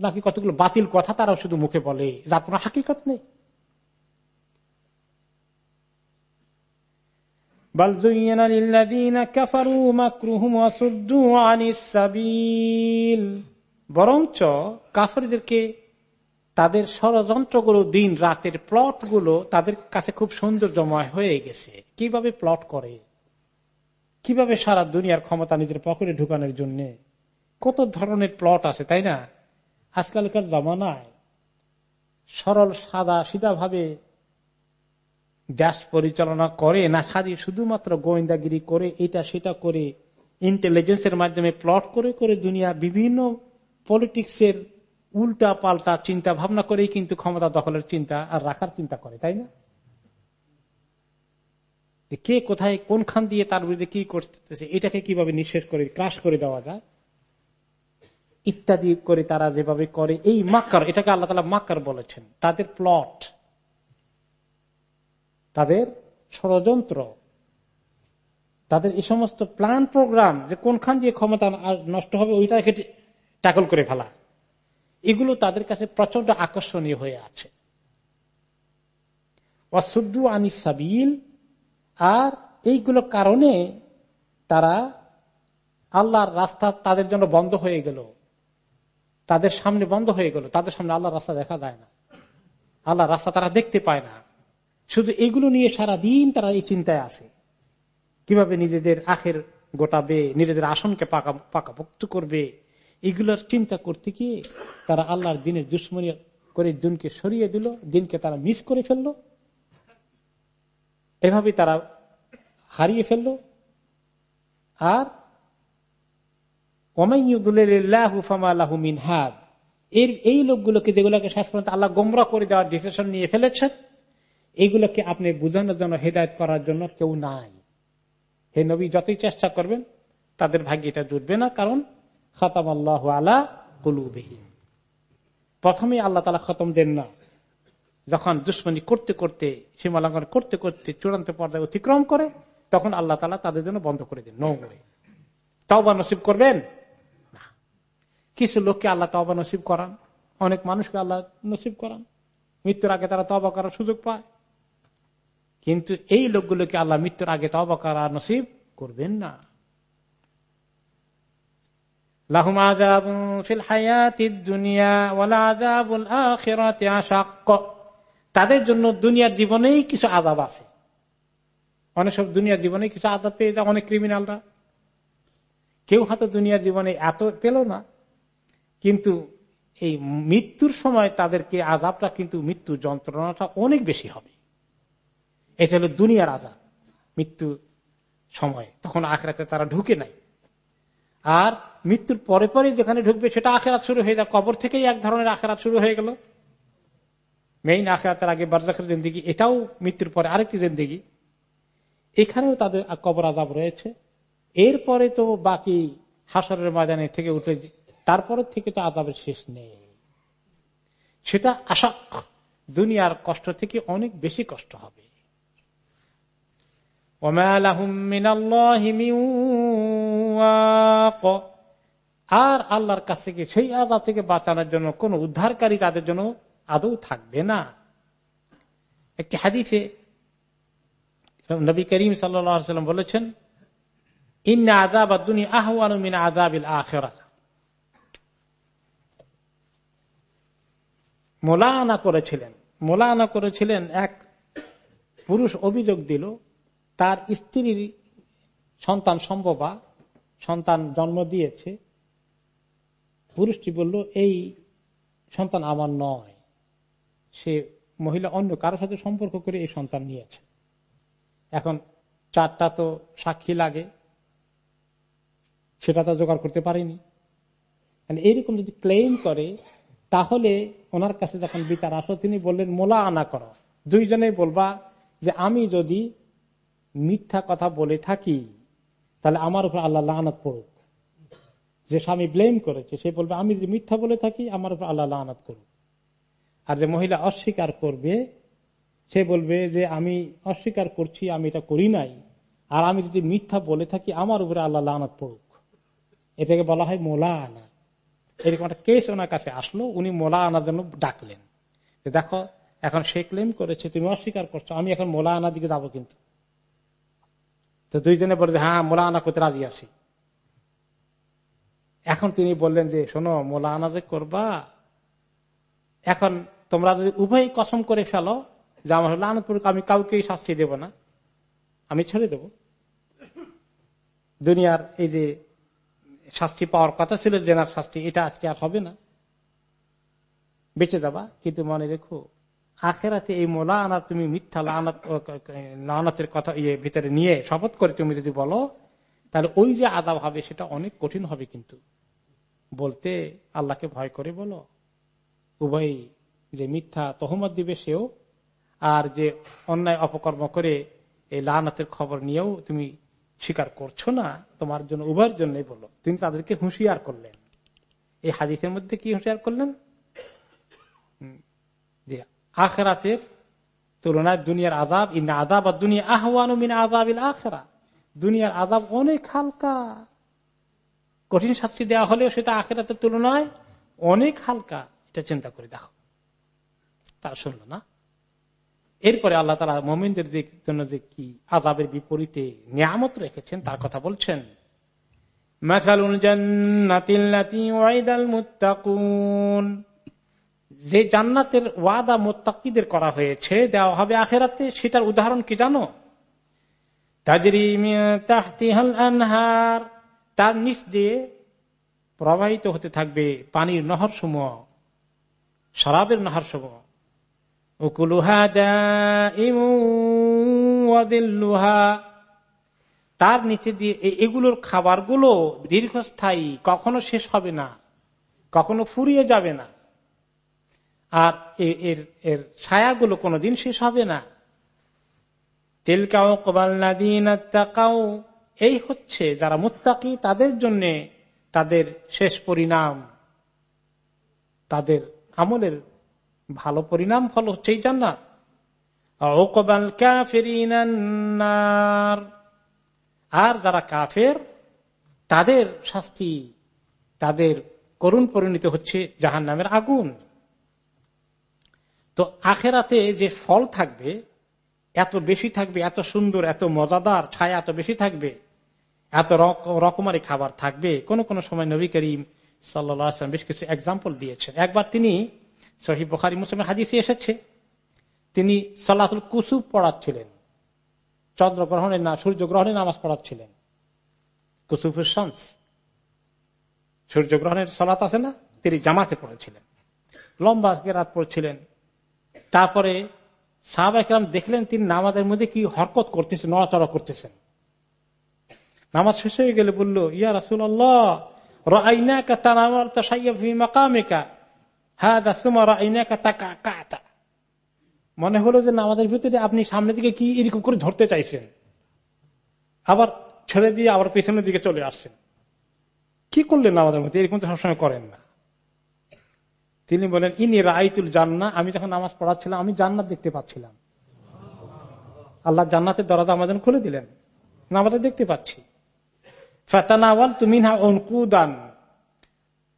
নাকি কতগুলো বাতিল কথা তারা শুধু মুখে বলে যার কোনো হাকিকত নেই। বরঞ্চ কাফারিদেরকে তাদের ষড়যন্ত্রগুলো দিন রাতের প্লটগুলো তাদের কাছে খুব সৌন্দর্যময় হয়ে গেছে। কীভাবে প্লট করে? কীভাবে সারা দুনিয়ার ক্ষমতা নিজের পকেটে ঢুকানোর জন্য? কত ধরনের প্লট আছে, তাই না? আজকালকার জমানায় সরল, সাদা সিধা ভাবে দেশ পরিচালনা করে না খালি শুধুমাত্র গোয়েন্দাগিরি করে, এটা সেটা করে ইন্টেলিজেন্সের মাধ্যমে প্লট করে করে দুনিয়া বিভিন্ন পলিটিক্সের উল্টা পাল্টা চিন্তা ভাবনা করেই কিন্তু ক্ষমতা দখলের চিন্তা আর রাখার চিন্তা করে, তাই না? কে কোথায় কোনখান দিয়ে তার বিরুদ্ধে কি করতেছে, এটাকে কীভাবে নিঃশেষ করে, ক্রাশ করে দেওয়া যায়? ইত্যাদি করে তারা যেভাবে করে, এই মাক্কার, এটাকে আল্লাহ তালা মাক্কার বলেছেন, তাদের প্লট তাদের ষড়যন্ত্র, তাদের এই সমস্ত প্ল্যান প্রোগ্রাম, যে কোনখান দিয়ে ক্ষমতা নষ্ট হবে ওইটা ট্যাকল করে ফেলা, এগুলো তাদের কাছে প্রচণ্ড আকর্ষণীয় হয়ে আছে। অসুদ্দু আনিস সাবিল আর এইগুলো কারণে তারা আল্লাহর রাস্তা তাদের জন্য বন্ধ হয়ে গেল, তাদের সামনে বন্ধ হয়ে গেল, তাদের সামনে আল্লাহর রাস্তা দেখা যায় না। আল্লাহর রাস্তা তারা দেখতে পায় না। শুধু এগুলো নিয়ে সারা দিন তারা এই চিন্তায় আছে। কীভাবে নিজেদের আখের গোটাবে, নিজেদের আসনকে পাকা, পাকাপোক্ত করবে, এগুলোর চিন্তা করতে গিয়ে তারা আল্লাহর দিনের দুশ্মনী করে দিনকে সরিয়ে দিল, দিনকে তারা মিস করে ফেলল। এভাবে তারা হারিয়ে ফেলল। আর এই লোকগুলোকে যেগুলোকে শেষ পর্যন্ত আল্লাহ গোমরা করে দেওয়ার ডিসিশন নিয়ে ফেলেছেন এইগুলোকে আপনি বোঝানোর জন্য, হেদায়ত করার জন্য কেউ নাই। হে নবী, যতই চেষ্টা করবেন, তাদের ভাগ্য এটা জুটবে না, কারণ খতম আল্লাহ আলা কলুবিহীন প্রথমে আল্লাহ তালা খতম দেন না। যখন দুশ্মনী করতে করতে, সীমালঙ্ঘন করতে করতে চূড়ান্ত পর্যায়ে অতিক্রম করে, তখন আল্লাহ তালা তাদের জন্য বন্ধ করে দেন নৌমরে তাওবা নসিব করবেন? না। কিছু লোককে আল্লাহ তাওবা নসিব করান। অনেক মানুষকে আল্লাহ নসিব করান। মৃত্যুর আগে তারা তবা করার সুযোগ পায়। কিন্তু এই লোকগুলোকে আল্লাহ মৃত্যুর আগে তবা করা নসিব করবেন না। তাদের জন্য দুনিয়ার জীবনেই কিছু আদাব আছে। অনেক সব দুনিয়ার জীবনে কিছু আদাব পেয়ে যায় অনেক ক্রিমিনালরা কেউ হয়তো দুনিয়ার জীবনে এত পেল না, কিন্তু এই মৃত্যুর সময় তাদেরকে আজাবটা কিন্তু মৃত্যু যন্ত্রণাটা অনেক বেশি হবে। এটা হলো দুনিয়ার আজাব মৃত্যু সময়। তখন আখড়াতে তারা ঢুকে নাই। আর মৃত্যুর পরে পরে যেখানে ঢুকবে সেটা আখেরাত শুরু হয়ে যায়। কবর থেকেই এক ধরনের আখেরাত শুরু হয়ে গেল। মেইন আখেরাতের আগে বারজাকের জিন্দিগি, এটাও মৃত্যুর পরে আরেকটি জিন্দিগি। এখানেও তাদের কবর আজাব রয়েছে। এরপরে তো বাকি হাসরের ময়দানে থেকে উঠে তারপরে থেকে তো আজাবের শেষ নেই। সেটা আশাক, দুনিয়ার কষ্ট থেকে অনেক বেশি কষ্ট হবে। আর আল্লাহর কাছ থেকে সেই আজাব থেকে বাঁচানোর জন্য কোন উদ্ধারকারী তাদের জন্য আদৌ থাকবে না। একটি হাদিফে নবী করিম সাল্লাম বলেছেন, ইন্না আদাব দুনিয়া আহওয়ানুমিন আদাবিল আখেরা। মোলানা করেছিলেন মোলানা করেছিলেন, এক পুরুষ অভিযোগ দিল তার স্ত্রীর সন্তান সম্ভবা, সন্তান জন্ম দিয়েছে। পুরুষটি বলল, এই সন্তান আমার নয়। সে মহিলা অন্য কারোর সাথে সম্পর্ক করে এই সন্তান নিয়েছে। এখন চারটা তো সাক্ষী লাগে, সেটা তো জোগাড় করতে পারেনি। এইরকম যদি ক্লেম করে, তাহলে ওনার কাছে যখন বিচার আসো, তিনি বললেন মোলা আনা করো। দুইজনে বলবা যে, আমি যদি মিথ্যা কথা বলে থাকি, তাহলে আমার উপর আল্লাহ আনাত পড়ুক। যে স্বামী ব্লেম করেছে, সে বলবে, আমি যদি মিথ্যা বলে থাকি, আমার উপর আল্লাহ আনাত করুক। আর যে মহিলা অস্বীকার করবে, সে বলবে যে, আমি অস্বীকার করছি, আমি এটা করি নাই। আর আমি যদি মিথ্যা বলে থাকি, আমার উপরে আল্লাহ আনাত পড়ুক। এটাকে বলা হয় মোলা আনা এরকম একটা কেস ওনার কাছে আসলো, উনি মোলা আনার জন্য ডাকলেন। দেখো, এখন সে ক্লেম করেছে, তুমি অস্বীকার করছ, আমি এখন মোলা আনার দিকে যাব কিন্তু। তো দুইজনে বলে হ্যাঁ মোলা আনা করতে রাজি আছি? এখন তিনি বললেন যে, শোনো মোলা আনা যে করবা, এখন তোমরা যদি উভয় কসম করে ফেলো যে আমার লানতপুর আমি কাউকে শাস্তি দেব না, আমি ছেড়ে দেব। দুনিয়ার এই যে শাস্তি পাওয়ার কথা ছিল, জেনার শাস্তি, এটা আজকে আর হবে না। বেঁচে যাবা, কিন্তু মনে রেখো আখেরাতে এই মোলা আনার তুমি মিথ্যা লানাত লানাতের কথা ইয়ে ভিতরে নিয়ে শপথ করে তুমি যদি বলো, তাহলে ওই যে আদাব হবে সেটা অনেক কঠিন হবে কিন্তু। বলতে আল্লাহকে ভয় করে বলো। উভয় যে মিথ্যা তহমত দিবে সেও, আর যে অন্যায় অপকর্ম করে এই লানাতের খবর নিয়েও তুমি স্বীকার করছ না, তোমার জন্য, উভয়ের জন্যই বলো। তিনি তাদেরকে হুঁশিয়ার করলেন। এই হাদিসের মধ্যে কি হুঁশিয়ার করলেন? আখেরাতের তুলনায় দুনিয়ার আজাব ইন আজাব আর দুনিয়া আহওয়ান মিন আজাব আখেরা। দুনিয়ার আজাব অনেক হালকা। কঠিন শাস্তি দেওয়া হলেও সেটা আখেরাতের তুলনায় অনেক হালকা। এটা চিন্তা করে দেখো। তারা শুনল না? এরপরে আল্লাহ তারা মোমিনদের জন্য যে কি আজাবের বিপরীতে নিয়ামত রেখেছেন, তার কথা বলছেন। যে জান্নাতের ওয়াদা মোত্তাকিদের করা হয়েছে, দেওয়া হবে আখেরাতে, সেটার উদাহরণ কি জানো? আনহার, তার নিচ দিয়ে প্রবাহিত হতে থাকবে পানির নহর সমূহ, শরাবের নহর সমূহ। উকুলুহা তার নিচে দিয়ে এগুলোর খাবারগুলো দীর্ঘস্থায়ী, কখনো শেষ হবে না, কখনো ফুরিয়ে যাবে না। আর এর এর ছায়াগুলো কোনোদিন শেষ হবে না। তেলকাও কবাল্লাদিন এই হচ্ছে যারা মুত্তাকি, তাদের জন্য তাদের শেষ পরিণাম। তাদের আমলের ভালো পরিণাম ফল হচ্ছে এই জান্নাত। আর যারা কাফের, তাদের শাস্তি, তাদের করুণ পরিণত হচ্ছে জাহান নামের আগুন। তো আখেরাতে যে ফল থাকবে, এত বেশি থাকবে, এত সুন্দর, এত মজাদার ছায়া এত বেশি থাকবে, এত রকমারি খাবার থাকবে। কোন কোন সময় নবী করিম সাল্লাম বেশ কিছু এক্সাম্পল দিয়েছেন। একবার তিনি সহি বখারি মুসলিমের হাদিসে এসেছে, তিনি সাল্লাহুল কুসুব পড়াচ্ছিলেন। চন্দ্রগ্রহণের না, সূর্যগ্রহণের নামাজ পড়াচ্ছিলেন। কুসুফুর শামস, সূর্যগ্রহণের সালাত আছে না? তিনি জামাতে পড়েছিলেন। লম্বা রাত পড়ছিলেন। তারপরে সাহাবা একরাম দেখলেন তিনি নামাজের মধ্যে কি হরকত করতেছেন, নড়াচড়া করতেছেন। নামাজ শেষ হয়ে গেলে বলল, ইয়া রাসুল মনে হলো যে নামাজের ভিতরে আপনি সামনের দিকে কি এরকম করে ধরতে চাইছেন। আবার ছেড়ে দিয়ে আবার পেছনের দিকে চলে আসছেন। কি করলেন আমাদের মধ্যে? এরকম তো সবসময় করেন না। তিনি বলেন, ইনি রাইতুল জান্না আমি যখন নামাজ পড়াচ্ছিলাম, আমি জান্নাত দেখতে পাচ্ছিলাম। আল্লাহ জান্নাতের দরজা আমাদের খুলে দিলেন। নামাজে দেখতে পাচ্ছি। ফেতানাওয়াল তুমি না অঙ্কুদান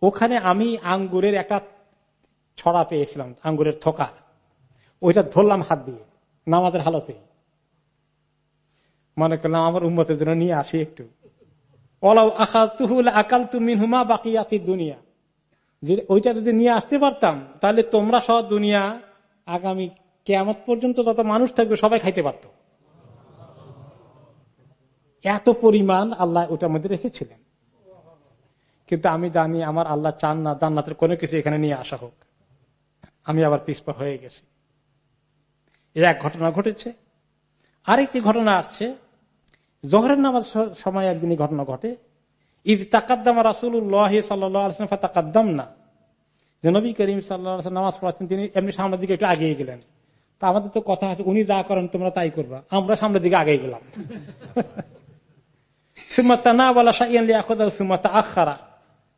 ওখানে আমি আঙ্গুরের একটা ছড়া পেয়েছিলাম, আঙ্গুরের থোকা। ওইটা ধরলাম হাত দিয়ে, নামাজের হালতে। মনে করলাম, আমার উন্মতের জন্য নিয়ে আসি একটু। অলাউ আকাল তুহুল আকাল তুমিন হুমা বাকি দুনিয়া। যে ওইটা যদি নিয়ে আসতে পারতাম, তাহলে তোমরা সব দুনিয়া আগামী কেমত পর্যন্ত যত মানুষ থাকবে সবাই খাইতে পারত। এত পরিমাণ আল্লাহ ওটার মধ্যে রেখেছিলেন। কিন্তু আমি জানি আমার আল্লাহ চান না, জান্নাতের কোনো কিছু এখানে নিয়ে আসা হোক। আমি আবার পিসপা হয়ে গেছি। এর এক ঘটনা ঘটেছে। আরেকটি ঘটনা আসছে। জহরের নামাজ সময় একদিনই ঘটনা ঘটে। ঈদ তাকাদ্দাম রাসুল্লাহ সাল্লাম তাকাদ্দাম না যে নবী করিম সাল্লাহ নামাজ পড়াচ্ছেন, তিনি এমনি সামনের দিকে একটু আগিয়ে গেলেন। তা আমাদের তো কথা আছে, উনি যা করেন তোমরা তাই করবা। আমরা সামনের দিকে আগে গেলাম। সুমাত্তা না বলা সুমাত্তা আখারা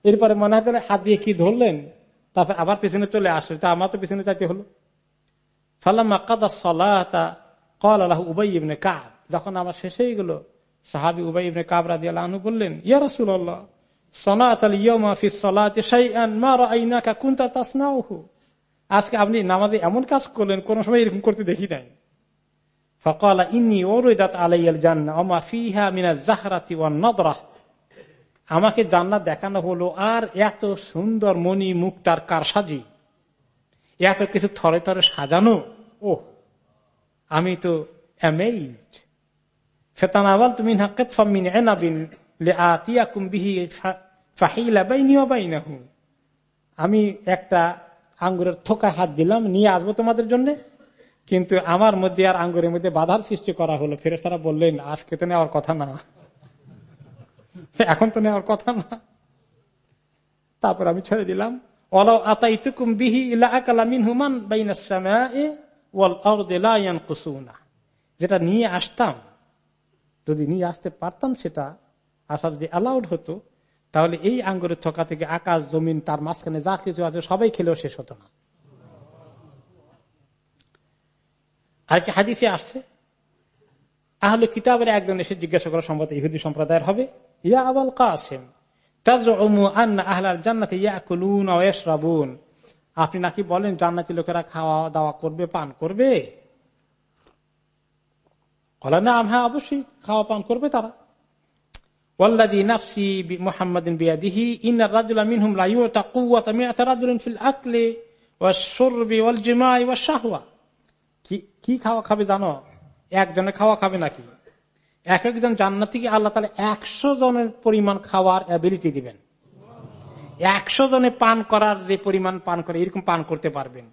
এরপরে মনে হয় হাত দিয়ে কি ধরলেন? তারপর আবার পেছনে চলে আসে। তা আমার তো পেছনে যাইতে হলো। ফাল্লাম আকাদা সলাহ কল আল্লাহ উবাই কাব। যখন আমার শেষ হয়ে গেল সাহাবি উবাই কাবরা দিয়ে আনু বললেন, ইয়া রাসুল্লাহ আজকে আপনি নামাজে এমন কাজ করলেন, কোন সময় এরকম করতে দেখি নাই। আমাকে জান্নাত দেখানো হলো, আর এত সুন্দর মনি মণি মুক্তার কারসাজি, এত কিছু থরে থরে সাজানো। ও আমি তো অ্যামেজড ফেতানাওয়াল তুমি হাক্কাত ফামিন এনাবিন আমি একটা আঙ্গুরের থোকা হাত দিলাম, নিয়ে আসব তোমাদের জন্য। কিন্তু আমার মধ্যে আর আঙ্গুরের মধ্যে বাধার সৃষ্টি করা হলো। ফেরে তারা বললেন, আজকে তো নেওয়ার কথা না। এখন তো নেওয়ার কথা না। তারপর আমি ছেড়ে দিলাম। অলাও আতাইতুকুম বিহি ইলা আকালামিন হুমান বাইনা যেটা নিয়ে আসতাম যদি নিয়ে আসতে পারতাম সেটা আসা যদি অ্যালাউড হতো, তাহলে এই আঙ্গুরের থকা থেকে আকাশ, জমিন, তার মাঝখানে যা কিছু আছে সবাই খেলেও শেষ হতো না। আর কি হাদিসে আসছে, আহলে কিতাবের একজন এসে জিজ্ঞাসা করা সম্ভবত ইহুদি সম্প্রদায়ের হবে, ইয়া আবাল কাসেম আপনি নাকি বলেন জান্নাতি লোকেরা খাওয়া দাওয়া করবে, পান করবে? না হ্যাঁ অবশ্যই খাওয়া পান করবে তারা কি খাওয়া খাবে জানো? খাওয়া খাবে নাকি? এক একজন আল্লাহ একশো জনের পরিমাণ খাওয়ার অ্যাবিলিটি দিবেন? একশো জনে পান করার যে পরিমাণ পান করে, এরকম পান করতে পারবেন।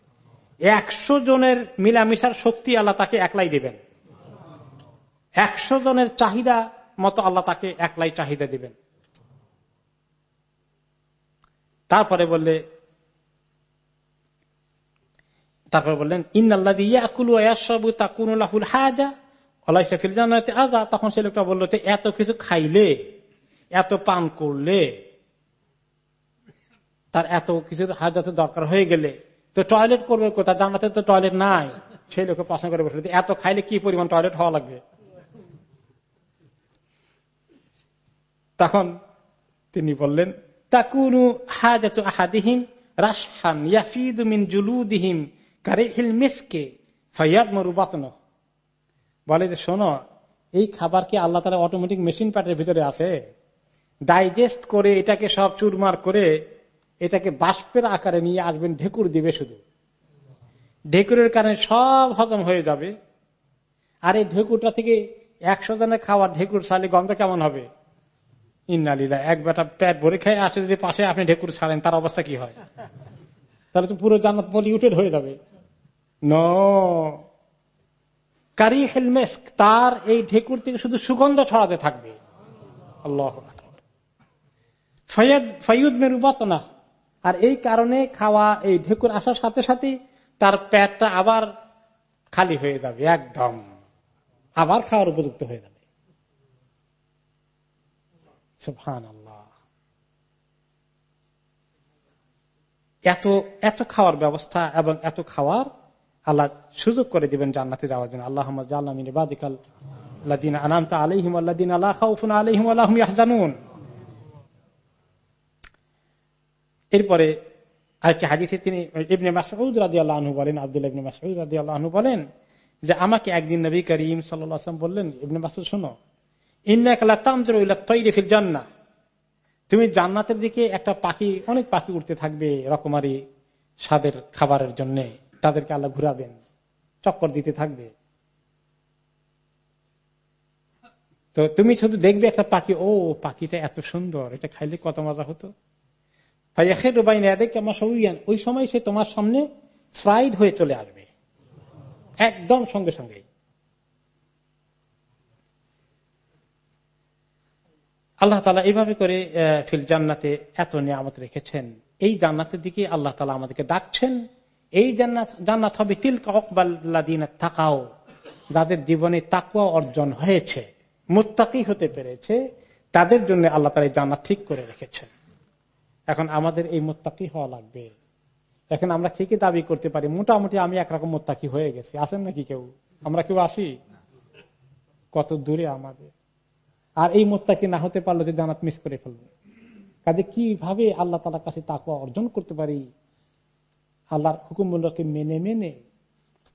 একশো জনের মিলামিশার শক্তি আল্লাহ তাকে একলাই দিবেন। একশো জনের চাহিদা মতো আল্লাহ তাকে একলাই চাহিদা দিবেন। তারপরে বললে, তারপর বললেন ইন্নআল্লাহ তখন সে লোকটা বলল এত কিছু খাইলে, এত পান করলে, তার এত কিছু হাজাতে দরকার হয়ে গেলে, তো টয়লেট করবে কোথায়? জানাতে তো টয়লেট নাই। সেই লোকে প্রশ্ন করে বসে এত খাইলে কি পরিমাণ টয়লেট হওয়া লাগবে? তখন তিনি বললেন, তাকুনু হাজাত আহাদিহিম রাসহান ইয়াফিদু মিন জুলুদিহিম কারিহিল মিসকে ফাইয়াদ মরুবাতন বলে যে, শোনো, এই খাবার কি আল্লাহ তালা অটোমেটিক মেশিন প্যাটের ভিতরে আছে? ডাইজেস্ট করে এটাকে সব চুরমার করে এটাকে বাষ্পের আকারে নিয়ে আসবেন, ঢেকুর দিবে শুধু। ঢেকুরের কারণে সব হজম হয়ে যাবে। আর এই ঢেকুরটা থেকে একশো জনের খাওয়ার ঢেকুর ছাড়লে গন্ধ কেমন হবে? ইন্নালিলা এক বেটা প্যাট ভরে খেয়ে আসে, যদি পাশে আপনি ঢেকুর ছাড়েন, তার অবস্থা কি হয়? তাহলে তো পুরো জান্নাত পলিউটেড হয়ে যাবে। ন। কারি হেলমেস্ক তার এই ঢেকুর থেকে শুধু সুগন্ধ ছড়াতে থাকবে। আর এই কারণে খাওয়া, এই ঢেকুর আসার সাথে সাথে তার পেটটা আবার খালি হয়ে যাবে, একদম। আবার খাওয়ার উপযুক্ত হয়ে যাবে। আল্লাহ এত এত খাওয়ার ব্যবস্থা এবং এত খাওয়ার আল্লাহ সুযোগ করে দিবেন জান্নাতে যাওয়ার জন্য। আল্লাহ আলহিম আলহিম আল্লাহ এরপরে আরেকটি হাদিসে তিনি ইবনে রাজি আল্লাহ বলেন আব্দুল ইবনে রাজি আল্লাহ বলেন যে, আমাকে একদিন নবী করিম সাল্লাম বললেন, ইবনে মাসুদ শোনো জান্না তুমি জান্নাতের দিকে একটা পাখি, অনেক পাখি উঠতে থাকবে রকমারি স্বাদের খাবারের জন্য। তাদেরকে আল্লাহ ঘুরাবেন, চক্কর দিতে থাকবে। তো তুমি শুধু দেখবে একটা পাখি, ও পাখিটা এত সুন্দর, এটা খাইলে কত মজা হতো। ওই সময় সে তোমার সামনে ফ্রাইড হয়ে চলে আসবে। একদম সঙ্গে সঙ্গে আল্লাহ তালা এইভাবে করে ফিল জান্নাতে এত নিয়ামত রেখেছেন। এই জান্নাতের দিকে আল্লাহ তালা আমাদেরকে ডাকছেন। এই জান্নাত জান্নাত হবে তিলকা অকবাল্লাদিন থাকাও যাদের জীবনে তাকুয়া অর্জন হয়েছে, মুত্তাকি হতে পেরেছে, তাদের জন্য আল্লাহ তালা জান্নাত ঠিক করে রেখেছেন। এখন আমাদের এই মোত্তাকি হওয়া লাগবে। এখন আমরা কে কি দাবি করতে পারি? মোটামুটি আমি একরকম মোত্তাকি হয়ে গেছি। আসেন নাকি কেউ? আমরা কেউ আসি? কত দূরে আমাদের? আর এই মোত্তাকি না হতে পারল যে জানাত মিস করে ফেলব। কাজে কীভাবে আল্লাহ তালার কাছে তাকুয়া অর্জন করতে পারি? আল্লাহর হুকুমগুলোকে মেনে মেনে,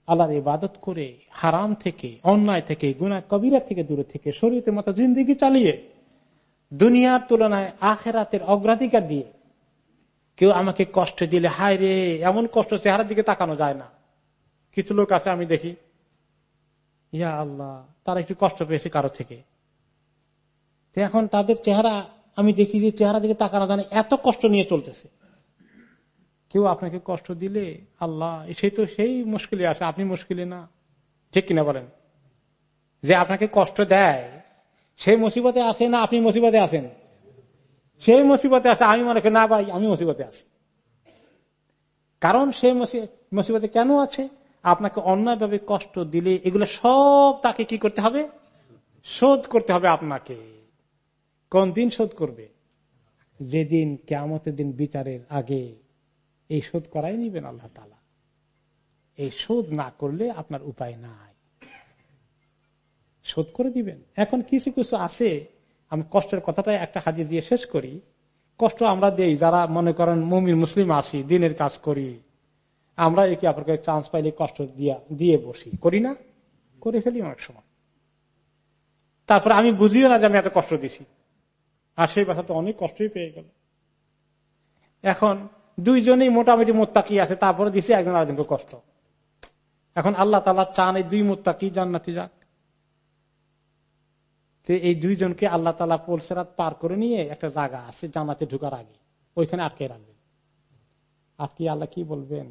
আল্লাহর ইবাদত করে, হারাম থেকে, অন্যায় থেকে গুনা কবিরা থেকে, দূরে থেকে শরীরের মতো জিন্দিগি চালিয়ে, দুনিয়ার তুলনায় আখেরাতের অগ্রাধিকার দিয়ে, কেউ আমাকে কষ্ট দিলে, হায় রে, এমন কষ্ট চেহারার দিকে তাকানো যায় না। কিছু লোক আছে, আমি দেখি, ইয়া আল্লাহ, তারা একটু কষ্ট পেয়েছে কারও থেকে। এখন তাদের চেহারা, আমি দেখি যে চেহারা দিকে তাকানো জানে, এত কষ্ট নিয়ে চলতেছে। কেউ আপনাকে কষ্ট দিলে আল্লাহ সে তো সেই মুশকিলে আছে, আপনি মুশকিলে না। ঠিক কিনা বলেন? যে আপনাকে কষ্ট দেয়, সেই মুসিবতে আসে না আপনি মুসিবতে আসেন সেই মুসিবতে আছে, আমি মনে করি, না ভাই, আমি মুসিবতে আছি। কারণ সেই মুসিবতে কেন আছে? আপনাকে অন্যায়ভাবে কষ্ট দিলে এগুলো সব তাকে কি করতে হবে? শোধ করতে হবে আপনাকে। কোন দিন শোধ করবে? যেদিন কেমতের দিন বিচারের আগে এই শোধ করাই নিবেন আল্লাহ তালা এই শোধ না করলে আপনার উপায় নাই। শোধ করে দিবেন। এখন কিছু কিছু আছে, আমি কষ্টের কথাটা একটা হাজির দিয়ে শেষ করি। কষ্ট আমরা দেই, যারা মনে করেন মুমির মুসলিম আসি দিনের কাজ করি, আমরা একে অপরকে চান্স পাইলে কষ্ট দিয়া, দিয়ে বসি। করি না? করে ফেলি অনেক সময়। তারপরে আমি বুঝিও না যে আমি এত কষ্ট দিছি। আর সেই কথা তো অনেক কষ্টই পেয়ে গেল। এখন দুইজনেই মোটামুটি মোত্তাকি আছে, তারপরে দিছে একজন আরেকজনকে কষ্ট। এখন আল্লাহ তালা চান এই দুই মোত্তাকি জান্নাতি যাক। এই দুইজনকে আল্লাহ তালা পোলসেরাত পার করে নিয়ে একটা জায়গা আছে জান্নাতে ঢুকার আগে, ওইখানে আটকে রাখবেন। আটকে আল্লাহ কি বলবেন?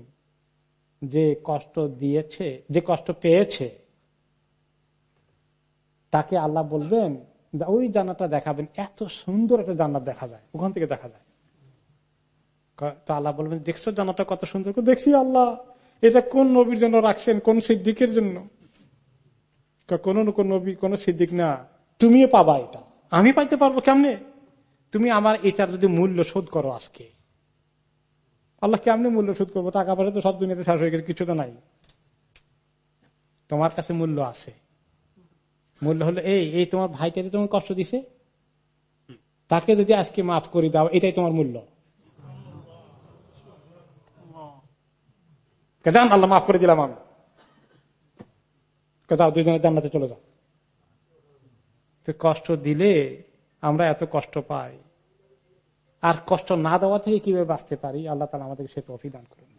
যে কষ্ট দিয়েছে, যে কষ্ট পেয়েছে, তাকে আল্লাহ বলবেন ওই জান্নাতটা দেখাবেন। এত সুন্দর একটা জান্নাত দেখা যায়। ওখান থেকে দেখা যায়। তো আল্লাহ বলবেন, দেখছ জান্নাতটা কত সুন্দর? দেখছি আল্লাহ। এটা কোন নবীর জন্য রাখছেন? কোন সিদ্দিকের জন্য? কোন কোন নবী, কোন সিদ্দিক না। তুমিও পাবা এটা। আমি পাইতে পারব কেমনে? তুমি আমার এটার যদি মূল্য শোধ করো আজকে। আল্লাহ কেমনে মূল্য শোধ করব? টাকা পয়সা তো সব দুনিয়াতে শেষ হয়ে গেছে কিছু তো নাই। তোমার কাছে মূল্য আছে। মূল্য হলো এই এই তোমার ভাইকে যে তোমার কষ্ট দিছে তাকে যদি আজকে মাফ করে দাও এটাই তোমার মূল্য জান আল্লাহ মাফ করে দিলাম আমি যাও দুইজনের জান্নাতে চলে যাও কষ্ট দিলে আমরা এত কষ্ট পাই আর কষ্ট না দেওয়া থেকে কিভাবে বাঁচতে পারি আল্লাহ তালা আমাদের সে অভিদান করুন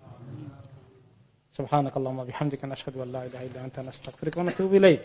سبحانك اللهم وبحمدك نشهد ان لا اله الا انت نستغفرك ونتوب اليك